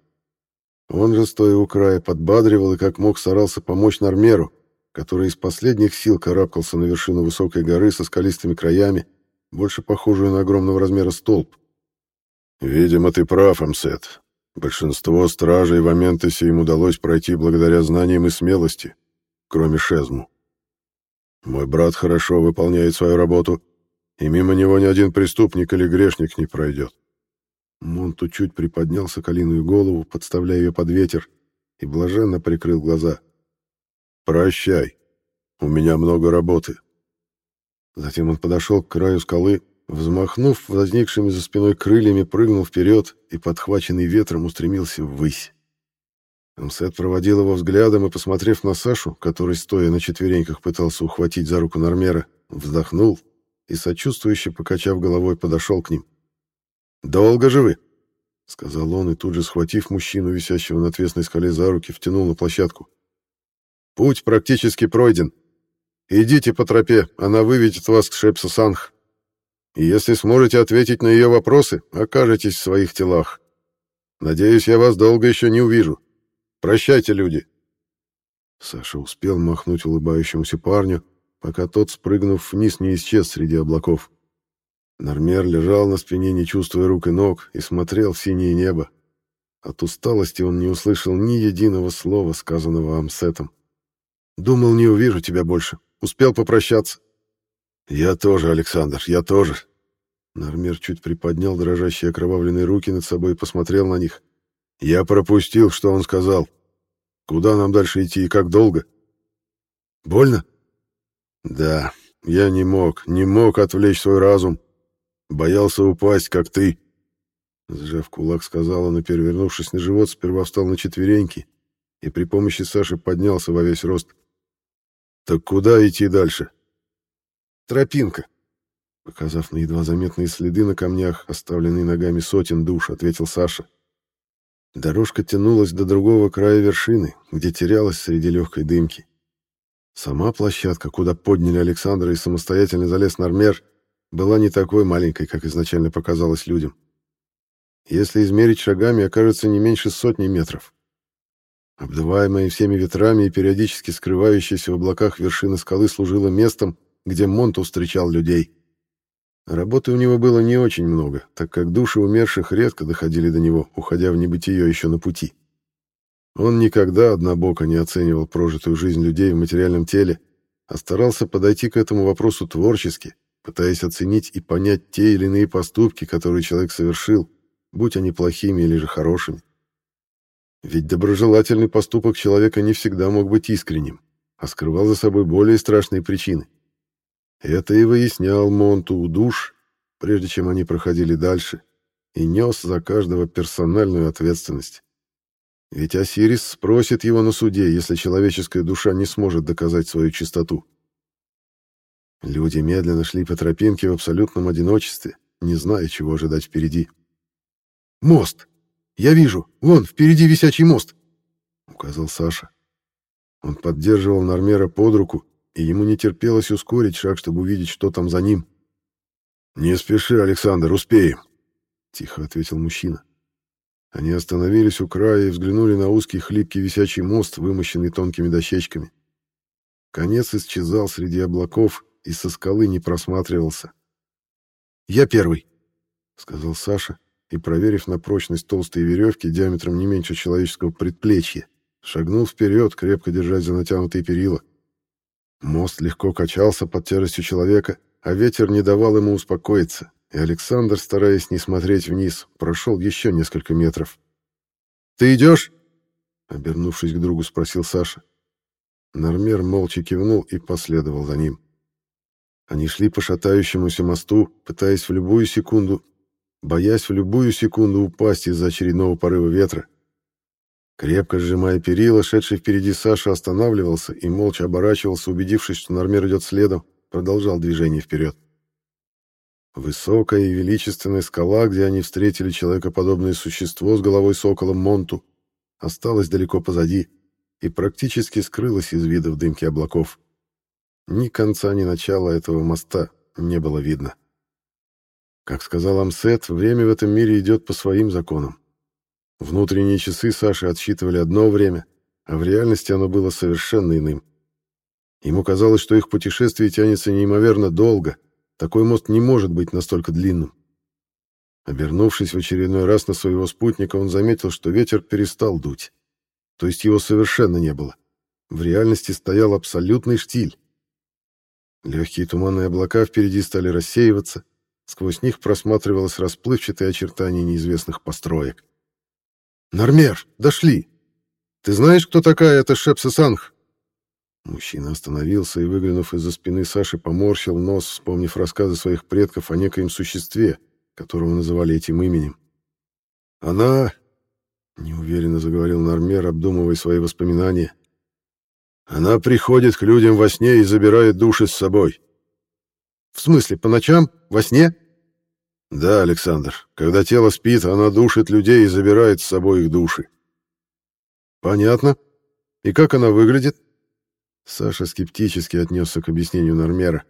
Он же, стоя у края, подбадривал и как мог старался помочь Нормеру, который из последних сил карабкался на вершину высокой горы со скалистыми краями, больше похожую на огромного размера столб. «Видимо, ты прав, Амсет.
Большинство стражей в Аментосе им удалось пройти благодаря знаниям и смелости, кроме Шезму. Мой брат хорошо выполняет свою работу, и мимо него ни один преступник или грешник не пройдет.
Монту чуть приподнял соколиную голову, подставляя ее под ветер, и блаженно прикрыл глаза.
«Прощай. У меня много работы».
Затем он подошел к краю скалы, Взмахнув возникшими за спиной крыльями, прыгнул вперед и, подхваченный ветром, устремился ввысь. Амсет проводил его взглядом и, посмотрев на Сашу, который, стоя на четвереньках, пытался ухватить за руку Нормера, вздохнул и, сочувствующе покачав головой, подошел к ним. «Долго же вы?» — сказал он, и тут же, схватив мужчину, висящего на отвесной скале за руки, втянул на площадку. «Путь практически пройден. Идите по тропе, она выведет вас к Шепсу-Санх. И если сможете ответить на ее вопросы, окажетесь в своих телах. Надеюсь, я вас долго еще не увижу. Прощайте, люди. Саша успел махнуть улыбающемуся парню, пока тот, спрыгнув вниз, не исчез среди облаков. Нормер лежал на спине, не чувствуя рук и ног, и смотрел в синее небо. От усталости он не услышал ни единого слова, сказанного Амсетом. «Думал, не увижу тебя больше. Успел попрощаться. «Я тоже, Александр, я тоже». Нормер чуть приподнял дрожащие окровавленные руки над собой и посмотрел на них. «Я пропустил, что он сказал. Куда нам дальше идти и как долго?» «Больно?» «Да, я не мог, не мог отвлечь свой разум. Боялся упасть, как ты». Сжав кулак, сказал он и, перевернувшись на живот, сперва встал на четвереньки и при помощи Саши поднялся во весь рост. «Так куда идти дальше?» Тропинка. Показав на едва заметные следы на камнях, оставленные ногами сотен душ, ответил Саша. Дорожка тянулась до другого края вершины, где терялась среди легкой дымки. Сама площадка, куда подняли Александра и самостоятельно залез Нормер, была не такой маленькой, как изначально показалось людям. Если измерить шагами, окажется не меньше сотни метров. Обдуваемая всеми ветрами и периодически скрывающаяся в облаках вершина скалы служила местом, где Монту встречал людей. Работы у него было не очень много, так как души умерших редко доходили до него, уходя в небытие еще на пути. Он никогда однобоко не оценивал прожитую жизнь людей в материальном теле, а старался подойти к этому вопросу творчески, пытаясь оценить и понять те или иные поступки, которые человек совершил, будь они плохими или же хорошими. Ведь доброжелательный поступок человека не всегда мог быть искренним, а скрывал за собой более страшные причины. Это и выяснял Монту у душ, прежде чем они проходили дальше, и нес за каждого персональную ответственность. Ведь Осирис спросит его на суде, если человеческая душа не сможет доказать свою чистоту. Люди медленно шли по тропинке в абсолютном одиночестве, не зная, чего ожидать впереди. «Мост! Я вижу! Вон, впереди висячий мост!» — указал Саша. Он поддерживал Нормера под руку, и ему не терпелось ускорить шаг, чтобы увидеть, что там за ним. «Не спеши, Александр, успеем», — тихо ответил мужчина. Они остановились у края и взглянули на узкий хлипкий висячий мост, вымощенный тонкими дощечками. Конец исчезал среди облаков и со скалы не просматривался. «Я первый», — сказал Саша, и, проверив на прочность толстые веревки диаметром не меньше человеческого предплечья, шагнул вперед, крепко держась за натянутые перила. Мост легко качался под тяжестью человека, а ветер не давал ему успокоиться, и Александр, стараясь не смотреть вниз, прошел еще несколько метров. «Ты идешь?» — обернувшись к другу, спросил Саша. Нормер молча кивнул и последовал за ним. Они шли по шатающемуся мосту, пытаясь в любую секунду, боясь в любую секунду упасть из-за очередного порыва ветра. Крепко сжимая перила, шедший впереди Саша останавливался и молча оборачивался, убедившись, что Нормер идет следом, продолжал движение вперед. Высокая и величественная скала, где они встретили человекоподобное существо с головой сокола Монту, осталась далеко позади и практически скрылась из вида в дымке облаков. Ни конца, ни начала этого моста не было видно. Как сказал Амсет, время в этом мире идет по своим законам. Внутренние часы Саши отсчитывали одно время, а в реальности оно было совершенно иным. Ему казалось, что их путешествие тянется неимоверно долго, такой мост не может быть настолько длинным. Обернувшись в очередной раз на своего спутника, он заметил, что ветер перестал дуть. То есть его совершенно не было. В реальности стоял абсолютный штиль. Легкие туманные облака впереди стали рассеиваться, сквозь них просматривалось расплывчатое очертание неизвестных построек. «Нормер, дошли! Ты знаешь, кто такая эта Шепса Санх?» Мужчина остановился и, выглянув из-за спины Саши, поморщил нос, вспомнив рассказы своих предков о некоем существе, которого называли этим именем. «Она...» — неуверенно заговорил Нормер, обдумывая свои воспоминания. «Она приходит к людям во сне и забирает души с собой». «В смысле, по ночам? Во сне?» «Да, Александр. Когда тело спит, она душит людей и забирает с собой их души». «Понятно. И как она выглядит?» Саша скептически отнесся к объяснению Нормера.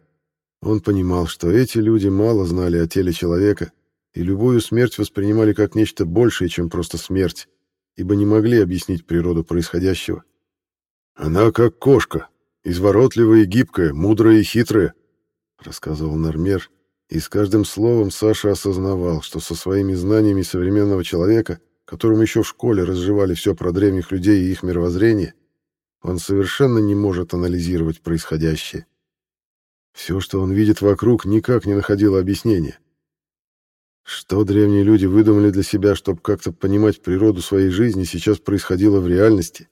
Он понимал, что эти люди мало знали о теле человека и любую смерть воспринимали как нечто большее, чем просто смерть, ибо не могли объяснить природу происходящего. «Она как кошка, изворотливая и гибкая, мудрая и хитрая», — рассказывал Нормер, и с каждым словом Саша осознавал, что со своими знаниями современного человека, которым еще в школе разжевали все про древних людей и их мировоззрение, он совершенно не может анализировать происходящее. Все, что он видит вокруг, никак не находило объяснения. Что древние люди выдумали для себя, чтобы как-то понимать природу своей жизни, сейчас происходило в реальности.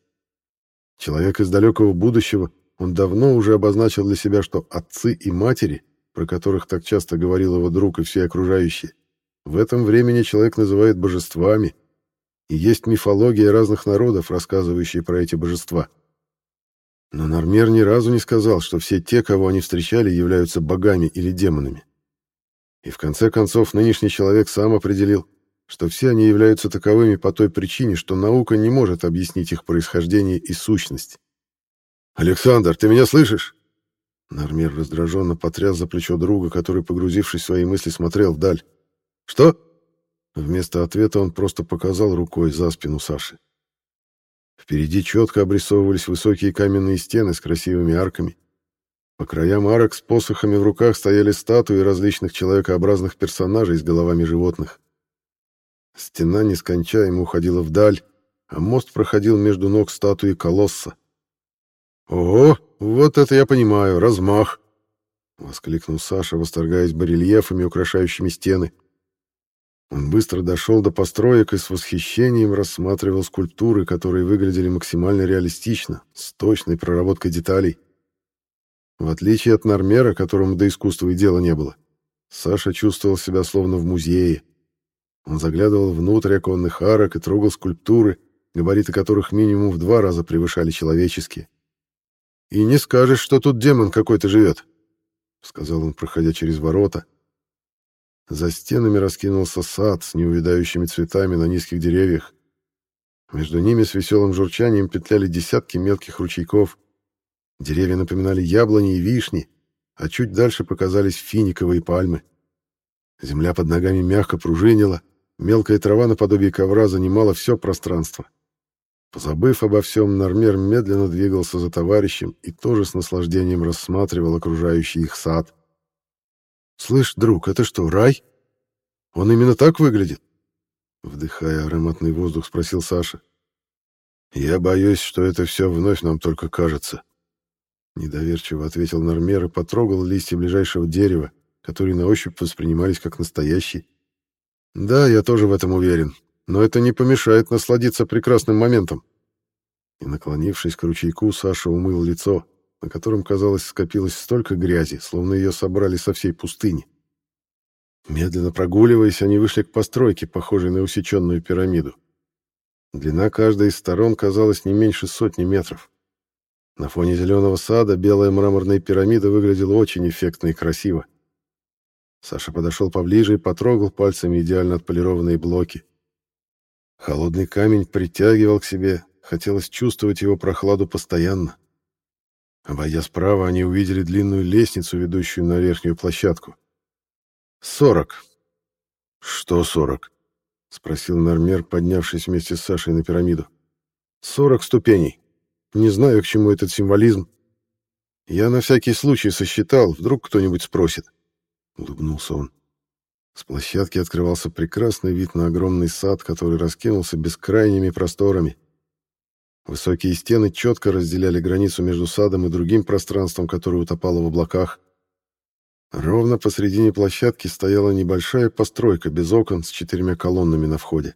Человек из далекого будущего, он давно уже обозначил для себя, что отцы и матери, про которых так часто говорил его друг и все окружающие, в этом времени человек называет божествами, и есть мифология разных народов, рассказывающие про эти божества. Но Нормер ни разу не сказал, что все те, кого они встречали, являются богами или демонами. И в конце концов нынешний человек сам определил, что все они являются таковыми по той причине, что наука не может объяснить их происхождение и сущность. «Александр, ты меня слышишь?» Нормер раздраженно потряс за плечо друга, который, погрузившись в свои мысли, смотрел вдаль. «Что?» Вместо ответа он просто показал рукой за спину Саши. Впереди четко обрисовывались высокие каменные стены с красивыми арками. По краям арок с посохами в руках стояли статуи различных человекообразных персонажей с головами животных. Стена нескончаемо уходила вдаль, а мост проходил между ног статуи колосса. «Ого, вот это я понимаю, размах!» — воскликнул Саша, восторгаясь барельефами, украшающими стены. Он быстро дошел до построек и с восхищением рассматривал скульптуры, которые выглядели максимально реалистично, с точной проработкой деталей. В отличие от Нормера, которому до искусства и дела не было, Саша чувствовал себя словно в музее. Он заглядывал внутрь оконных арок и трогал скульптуры, габариты которых минимум в два раза превышали человеческие. «И не скажешь, что тут демон какой-то живет», — сказал он, проходя через ворота, за стенами раскинулся сад с неувядающими цветами на низких деревьях. Между ними с веселым журчанием петляли десятки мелких ручейков. Деревья напоминали яблони и вишни, а чуть дальше показались финиковые пальмы. Земля под ногами мягко пружинила, мелкая трава наподобие ковра занимала все пространство. Позабыв обо всем, Нормер медленно двигался за товарищем и тоже с наслаждением рассматривал окружающий их сад. «Слышь, друг, это что, рай? Он именно так выглядит?» Вдыхая ароматный воздух, спросил Саша. «Я боюсь, что это все вновь нам только кажется». Недоверчиво ответил Нормер и потрогал листья ближайшего дерева, которые на ощупь воспринимались как настоящие. «Да, я тоже в этом уверен, но это не помешает насладиться прекрасным моментом». И, наклонившись к ручейку, Саша умыл лицо на котором, казалось, скопилось столько грязи, словно ее собрали со всей пустыни. Медленно прогуливаясь, они вышли к постройке, похожей на усеченную пирамиду. Длина каждой из сторон казалась не меньше сотни метров. На фоне зеленого сада белая мраморная пирамида выглядела очень эффектно и красиво. Саша подошел поближе и потрогал пальцами идеально отполированные блоки. Холодный камень притягивал к себе, хотелось чувствовать его прохладу постоянно. Обойдя справа, они увидели длинную лестницу, ведущую на верхнюю площадку. «Сорок». «Что сорок?» — спросил Нормер, поднявшись вместе с Сашей на пирамиду. «Сорок ступеней. Не знаю, к чему этот символизм. Я на всякий случай сосчитал, вдруг кто-нибудь спросит». Улыбнулся он. С площадки открывался прекрасный вид на огромный сад, который раскинулся бескрайними просторами. Высокие стены четко разделяли границу между садом и другим пространством, которое утопало в облаках. Ровно посредине площадки стояла небольшая постройка без окон с четырьмя колоннами на входе.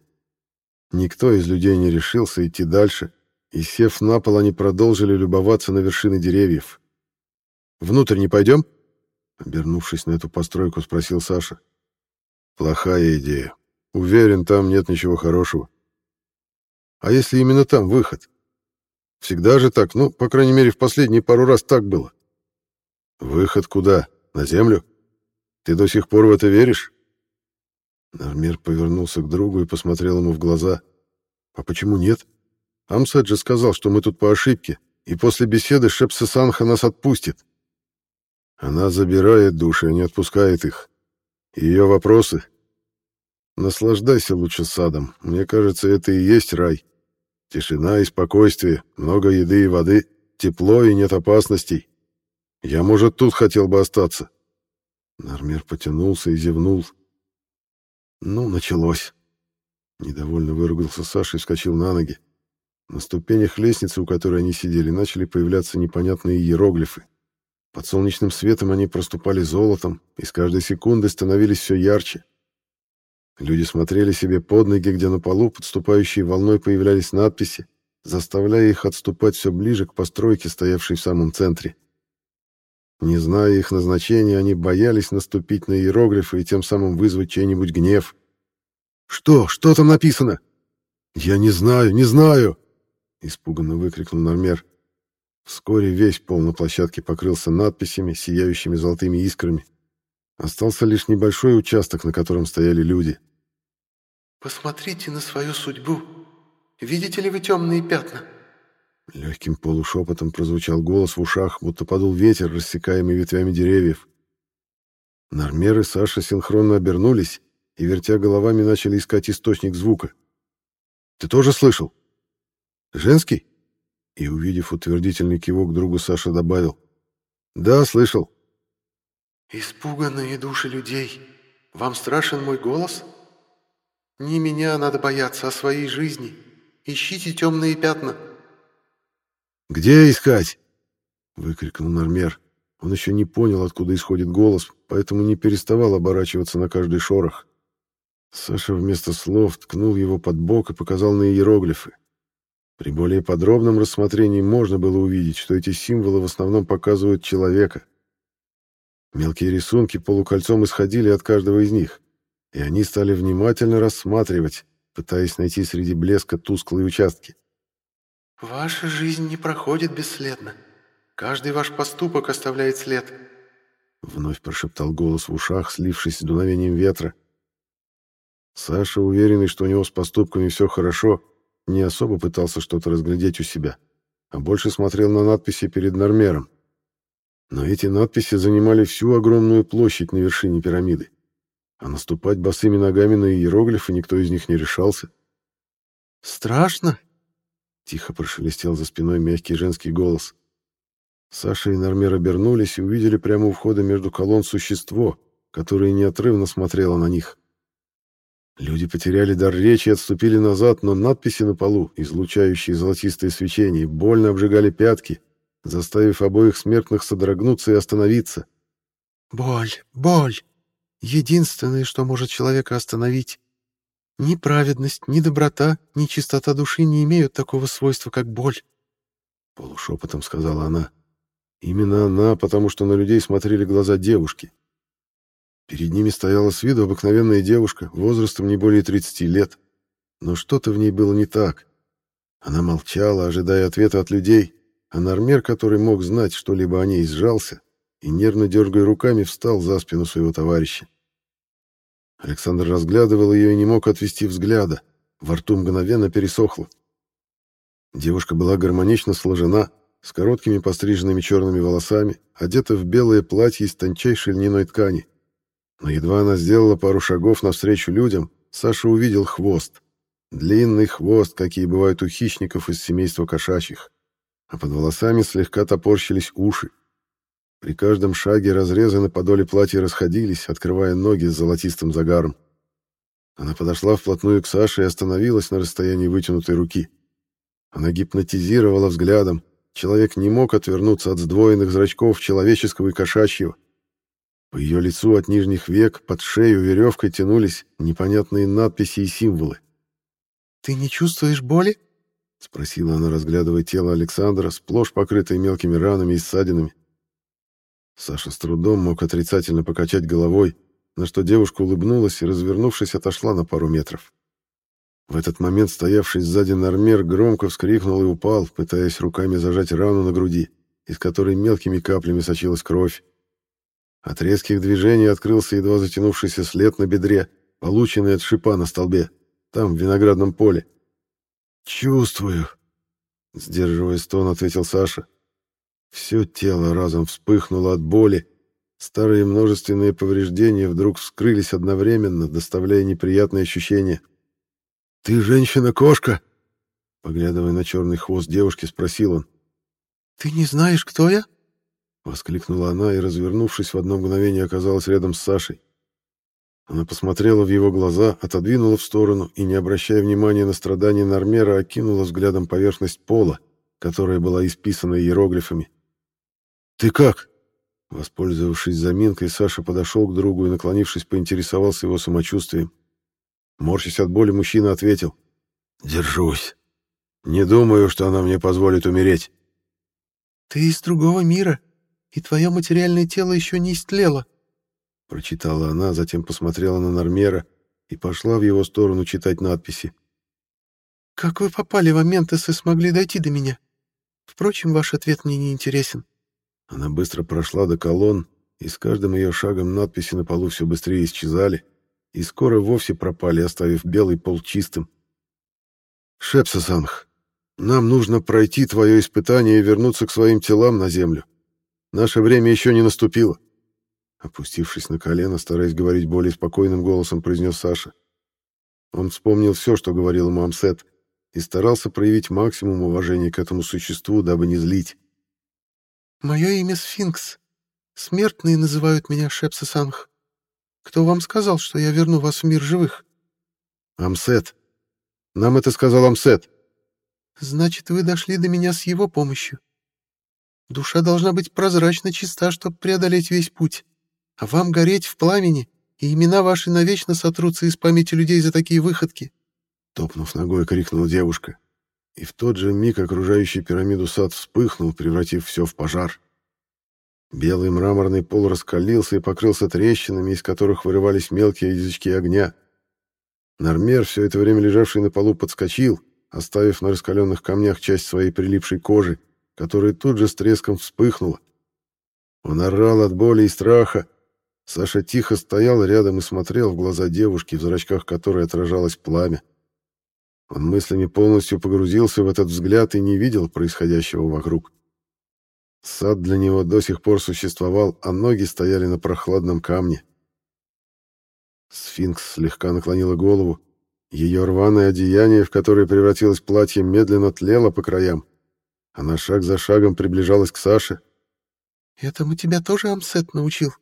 Никто из людей не решился идти дальше, и, сев на пол, они продолжили любоваться на вершины деревьев. «Внутрь не пойдем?» Обернувшись на эту постройку, спросил Саша. «Плохая идея. Уверен, там нет ничего хорошего. А если именно там выход? Всегда же так, ну, по крайней мере, в последние пару раз так было. Выход куда? На землю? Ты до сих пор в это веришь?» Нармер повернулся к другу и посмотрел ему в глаза. «А почему нет? Амсад же сказал, что мы тут по ошибке, и после беседы Шепсесанха нас отпустит. Она забирает души, а не отпускает их. Ее вопросы... Наслаждайся лучше садом. Мне кажется, это и есть рай. Тишина и спокойствие, много еды и воды, тепло и нет опасностей. Я, может, тут хотел бы остаться. Нармер потянулся и зевнул. Ну, началось. Недовольно выругался Саша и вскочил на ноги. На ступенях лестницы, у которой они сидели, начали появляться непонятные иероглифы. Под солнечным светом они проступали золотом и с каждой секундой становились все ярче. Люди смотрели себе под ноги, где на полу подступающей волной появлялись надписи, заставляя их отступать все ближе к постройке, стоявшей в самом центре. Не зная их назначения, они боялись наступить на иероглифы и тем самым вызвать чей-нибудь гнев. «Что? Что там написано?» «Я не знаю, не знаю!» — испуганно выкрикнул Нормер. Вскоре весь пол на площадке покрылся надписями, сияющими золотыми искрами. Остался лишь небольшой участок, на котором стояли люди.
«Посмотрите на свою судьбу. Видите ли вы темные пятна?»
Легким полушепотом прозвучал голос в ушах, будто подул ветер, рассекаемый ветвями деревьев. Нормер и Саша синхронно обернулись и, вертя головами, начали искать источник звука. «Ты тоже слышал?» Женский? И, увидев утвердительный кивок другу, Саша добавил. Да, слышал.
Испуганные души людей. Вам страшен мой голос? Не меня надо бояться, а своей жизни. Ищите темные пятна.
Где искать? Выкрикнул Нормер. Он еще не понял, откуда исходит голос, поэтому не переставал оборачиваться на каждый шорох. Саша вместо слов ткнул его под бок и показал на иероглифы. При более подробном рассмотрении можно было увидеть, что эти символы в основном показывают человека. Мелкие рисунки полукольцом исходили от каждого из них, и они стали внимательно рассматривать, пытаясь найти среди блеска тусклые участки.
«Ваша жизнь не проходит бесследно. Каждый ваш поступок оставляет след», —
вновь прошептал голос в ушах, слившись с дуновением ветра. Саша, уверенный, что у него с поступками все хорошо, — не особо пытался что-то разглядеть у себя, а больше смотрел на надписи перед Нормером. Но эти надписи занимали всю огромную площадь на вершине пирамиды, а наступать босыми ногами на иероглифы никто из них не решался.
«Страшно?»
— тихо прошелестел за спиной мягкий женский голос. Саша и Нормер обернулись и увидели прямо у входа между колонн существо, которое неотрывно смотрело на них. Люди потеряли дар речи и отступили назад, но надписи на полу, излучающие золотистое свечение, больно обжигали пятки, заставив обоих смертных содрогнуться и остановиться.
«Боль, боль! Единственное, что может человека остановить. Ни праведность, ни доброта, ни чистота души не имеют такого свойства, как боль», —
полушепотом сказала она. Именно она, потому что на людей смотрели глаза девушки, Перед ними стояла с виду обыкновенная девушка, возрастом не более 30 лет. Но что-то в ней было не так. Она молчала, ожидая ответа от людей, а Нормер, который мог знать что-либо о ней, сжался и, нервно дергая руками, встал за спину своего товарища. Александр разглядывал ее и не мог отвести взгляда. Во рту мгновенно пересохло. Девушка была гармонично сложена, с короткими постриженными черными волосами, одета в белое платье из тончайшей льняной ткани. Но едва она сделала пару шагов навстречу людям, Саша увидел хвост. Длинный хвост, какие бывают у хищников из семейства кошачьих. А под волосами слегка топорщились уши.
При каждом шаге разрезы на подоле платья расходились, открывая ноги с золотистым загаром. Она подошла вплотную к Саше и остановилась на расстоянии вытянутой руки. Она гипнотизировала взглядом. Человек не мог отвернуться от сдвоенных зрачков человеческого и кошачьего. По ее лицу от нижних век под шею веревкой тянулись непонятные надписи и символы.
«Ты не чувствуешь боли?»
— спросила она, разглядывая тело Александра, сплошь покрытое мелкими ранами и ссадинами. Саша с трудом мог отрицательно покачать головой, на что девушка улыбнулась и, развернувшись, отошла на пару метров. В этот момент стоявший сзади Нормер громко вскрикнул и упал, пытаясь руками зажать рану на груди, из которой мелкими каплями сочилась кровь. От резких движений открылся едва затянувшийся след на бедре, полученный от шипа на столбе, там, в виноградном поле.
«Чувствую», — сдерживая стон, ответил Саша. Все тело разом вспыхнуло от боли, старые множественные повреждения вдруг вскрылись одновременно, доставляя неприятные ощущения. «Ты женщина-кошка?» Поглядывая на черный хвост девушки, спросил он.
«Ты не знаешь, кто я?»
Воскликнула она и, развернувшись, в одно мгновение оказалась рядом с Сашей. Она посмотрела в его глаза, отодвинула в сторону и, не обращая внимания на страдания Нормера, окинула взглядом поверхность пола, которая была исписана иероглифами.
«Ты как?»
Воспользовавшись заминкой, Саша подошел к другу и, наклонившись, поинтересовался его самочувствием. Морщись от боли, мужчина ответил.
«Держусь. Не думаю, что она мне позволит умереть».
«Ты из другого мира, и твое материальное тело еще не истлело», —
прочитала она, затем посмотрела на Нормера и пошла в его сторону читать надписи.
«Как вы попали в Аментес и смогли дойти до меня? Впрочем, ваш ответ мне не интересен».
Она быстро прошла до колонн, и с каждым ее шагом надписи на полу все быстрее исчезали, и скоро вовсе пропали, оставив белый пол чистым.
«Шепсасанх, нам нужно пройти твое испытание и вернуться к своим телам на землю. Наше время еще не наступило».
Опустившись на колено, стараясь говорить более спокойным голосом, произнес Саша. Он вспомнил все, что говорил ему Амсет, и старался проявить максимум уважения к этому существу, дабы не злить.
«Мое имя Сфинкс. Смертные называют меня Шепсасанх. Кто вам сказал, что я верну вас в мир живых?»
«Амсет. Нам это сказал Амсет».
«Значит, вы дошли до меня с его помощью. Душа должна быть прозрачно чиста, чтобы преодолеть весь путь а вам гореть в пламени, и имена ваши навечно сотрутся из памяти людей за такие выходки.
Топнув ногой, крикнула девушка. И в тот же миг окружающий пирамиду сад вспыхнул, превратив все в пожар. Белый мраморный пол раскалился и покрылся трещинами, из которых вырывались мелкие язычки огня. Нормер, все это время лежавший на полу, подскочил, оставив на раскаленных камнях часть своей прилипшей кожи, которая тут же с треском вспыхнула. Он орал от боли и страха, Саша тихо стоял рядом и смотрел в глаза девушки, в зрачках которой отражалось пламя. Он мыслями полностью погрузился в этот взгляд и не видел происходящего вокруг. Сад для него до сих пор существовал, а ноги стояли на прохладном камне. Сфинкс слегка наклонила голову. Ее рваное одеяние, в которое превратилось платье, медленно тлело по краям. Она шаг за шагом приближалась к Саше.
«Этому тебя тоже Амсет научил?»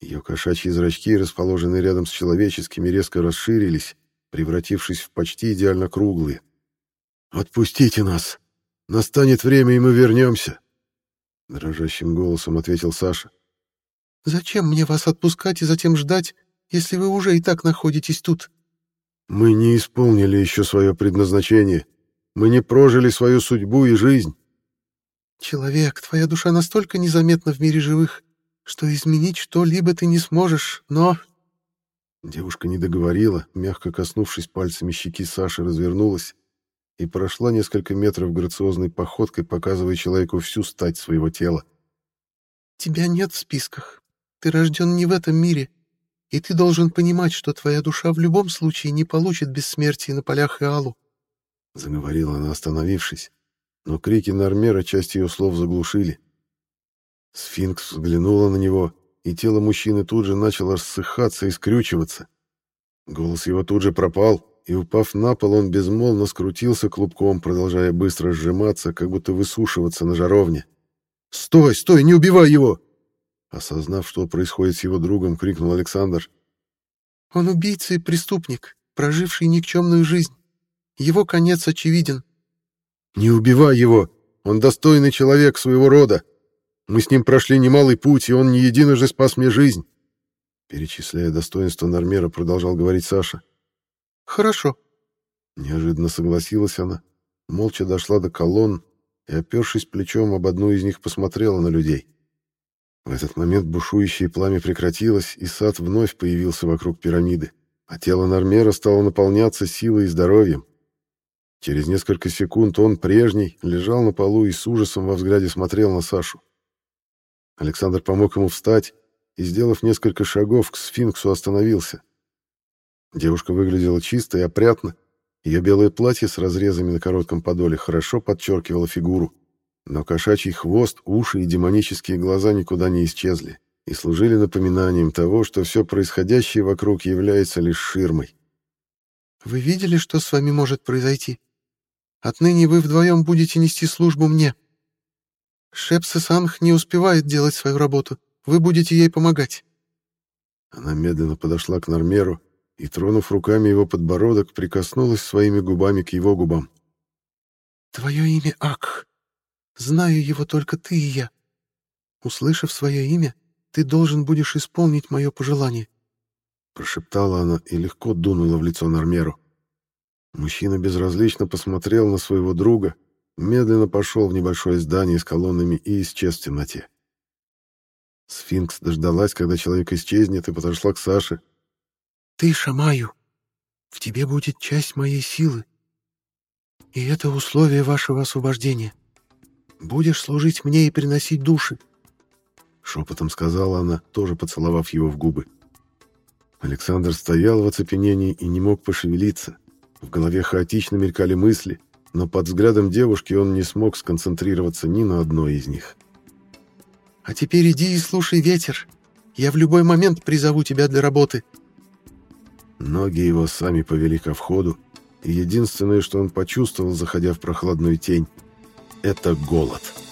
Ее кошачьи зрачки, расположенные рядом с человеческими, резко расширились, превратившись в почти идеально круглые.
«Отпустите нас! Настанет время, и мы вернемся!»
Дрожащим голосом ответил Саша.
«Зачем мне вас отпускать и затем ждать, если вы уже и так находитесь тут?»
«Мы не исполнили еще свое предназначение. Мы не прожили свою судьбу и жизнь».
«Человек, твоя душа настолько незаметна в мире живых, что изменить что-либо ты не сможешь, но...»
Девушка не договорила, мягко коснувшись пальцами щеки Саши, развернулась и прошла несколько метров грациозной походкой, показывая человеку всю стать своего тела.
«Тебя нет в списках. Ты рожден не в этом мире, и ты должен понимать, что твоя душа в любом случае не получит бессмертия на полях Иалу», —
заговорила она, остановившись, но крики Нормера часть ее слов заглушили. Сфинкс взглянула на него, и тело мужчины тут же начало рассыхаться и скрючиваться. Голос его тут же пропал, и, упав на пол, он безмолвно скрутился клубком, продолжая быстро сжиматься, как будто высушиваться на жаровне.
«Стой, стой, не убивай его!» Осознав, что происходит с его другом, крикнул Александр.
«Он убийца и преступник, проживший никчемную жизнь. Его конец очевиден».
«Не убивай его! Он достойный человек своего рода. Мы с ним прошли немалый путь, и он не единожды спас мне жизнь. Перечисляя достоинства Нормера, продолжал говорить Саша.
Хорошо.
Неожиданно согласилась она, молча дошла до колонн и, опершись плечом об одну из них, посмотрела на людей. В этот момент бушующее пламя прекратилось, и сад вновь появился вокруг пирамиды, а тело Нормера стало наполняться силой и здоровьем. Через несколько секунд он, прежний, лежал на полу и с ужасом во взгляде смотрел на Сашу. Александр помог ему встать и, сделав несколько шагов к сфинксу, остановился. Девушка выглядела чисто и опрятно. Ее белое платье с разрезами на коротком подоле хорошо подчеркивало фигуру. Но кошачий хвост, уши и демонические глаза никуда не исчезли и служили напоминанием того, что все происходящее вокруг является лишь ширмой.
«Вы видели, что с вами может произойти? Отныне вы вдвоем будете нести службу мне», Шепсесанг не успевает делать свою работу. Вы будете ей помогать.
Она медленно подошла к Нормеру и, тронув руками его подбородок, прикоснулась своими губами к его губам.
«Твое имя Акх. Знаю его только ты и я. Услышав свое имя, ты должен будешь исполнить мое пожелание».
Прошептала она и легко дунула в лицо Нормеру. Мужчина безразлично посмотрел на своего друга, медленно пошел в небольшое здание с колоннами и исчез в темноте. Сфинкс дождалась, когда человек исчезнет, и подошла к Саше.
«Ты Шамаю. В тебе будет часть моей силы. И это условие вашего освобождения. Будешь служить мне и приносить души».
Шепотом сказала она, тоже поцеловав его в губы. Александр стоял в оцепенении и не мог пошевелиться. В голове хаотично мелькали мысли — но под взглядом девушки он не смог сконцентрироваться ни на одной из них.
«А теперь иди и слушай ветер. Я в любой момент призову тебя для работы».
Ноги его сами повели ко входу, и единственное, что он почувствовал, заходя в прохладную тень, — это голод. «Голод».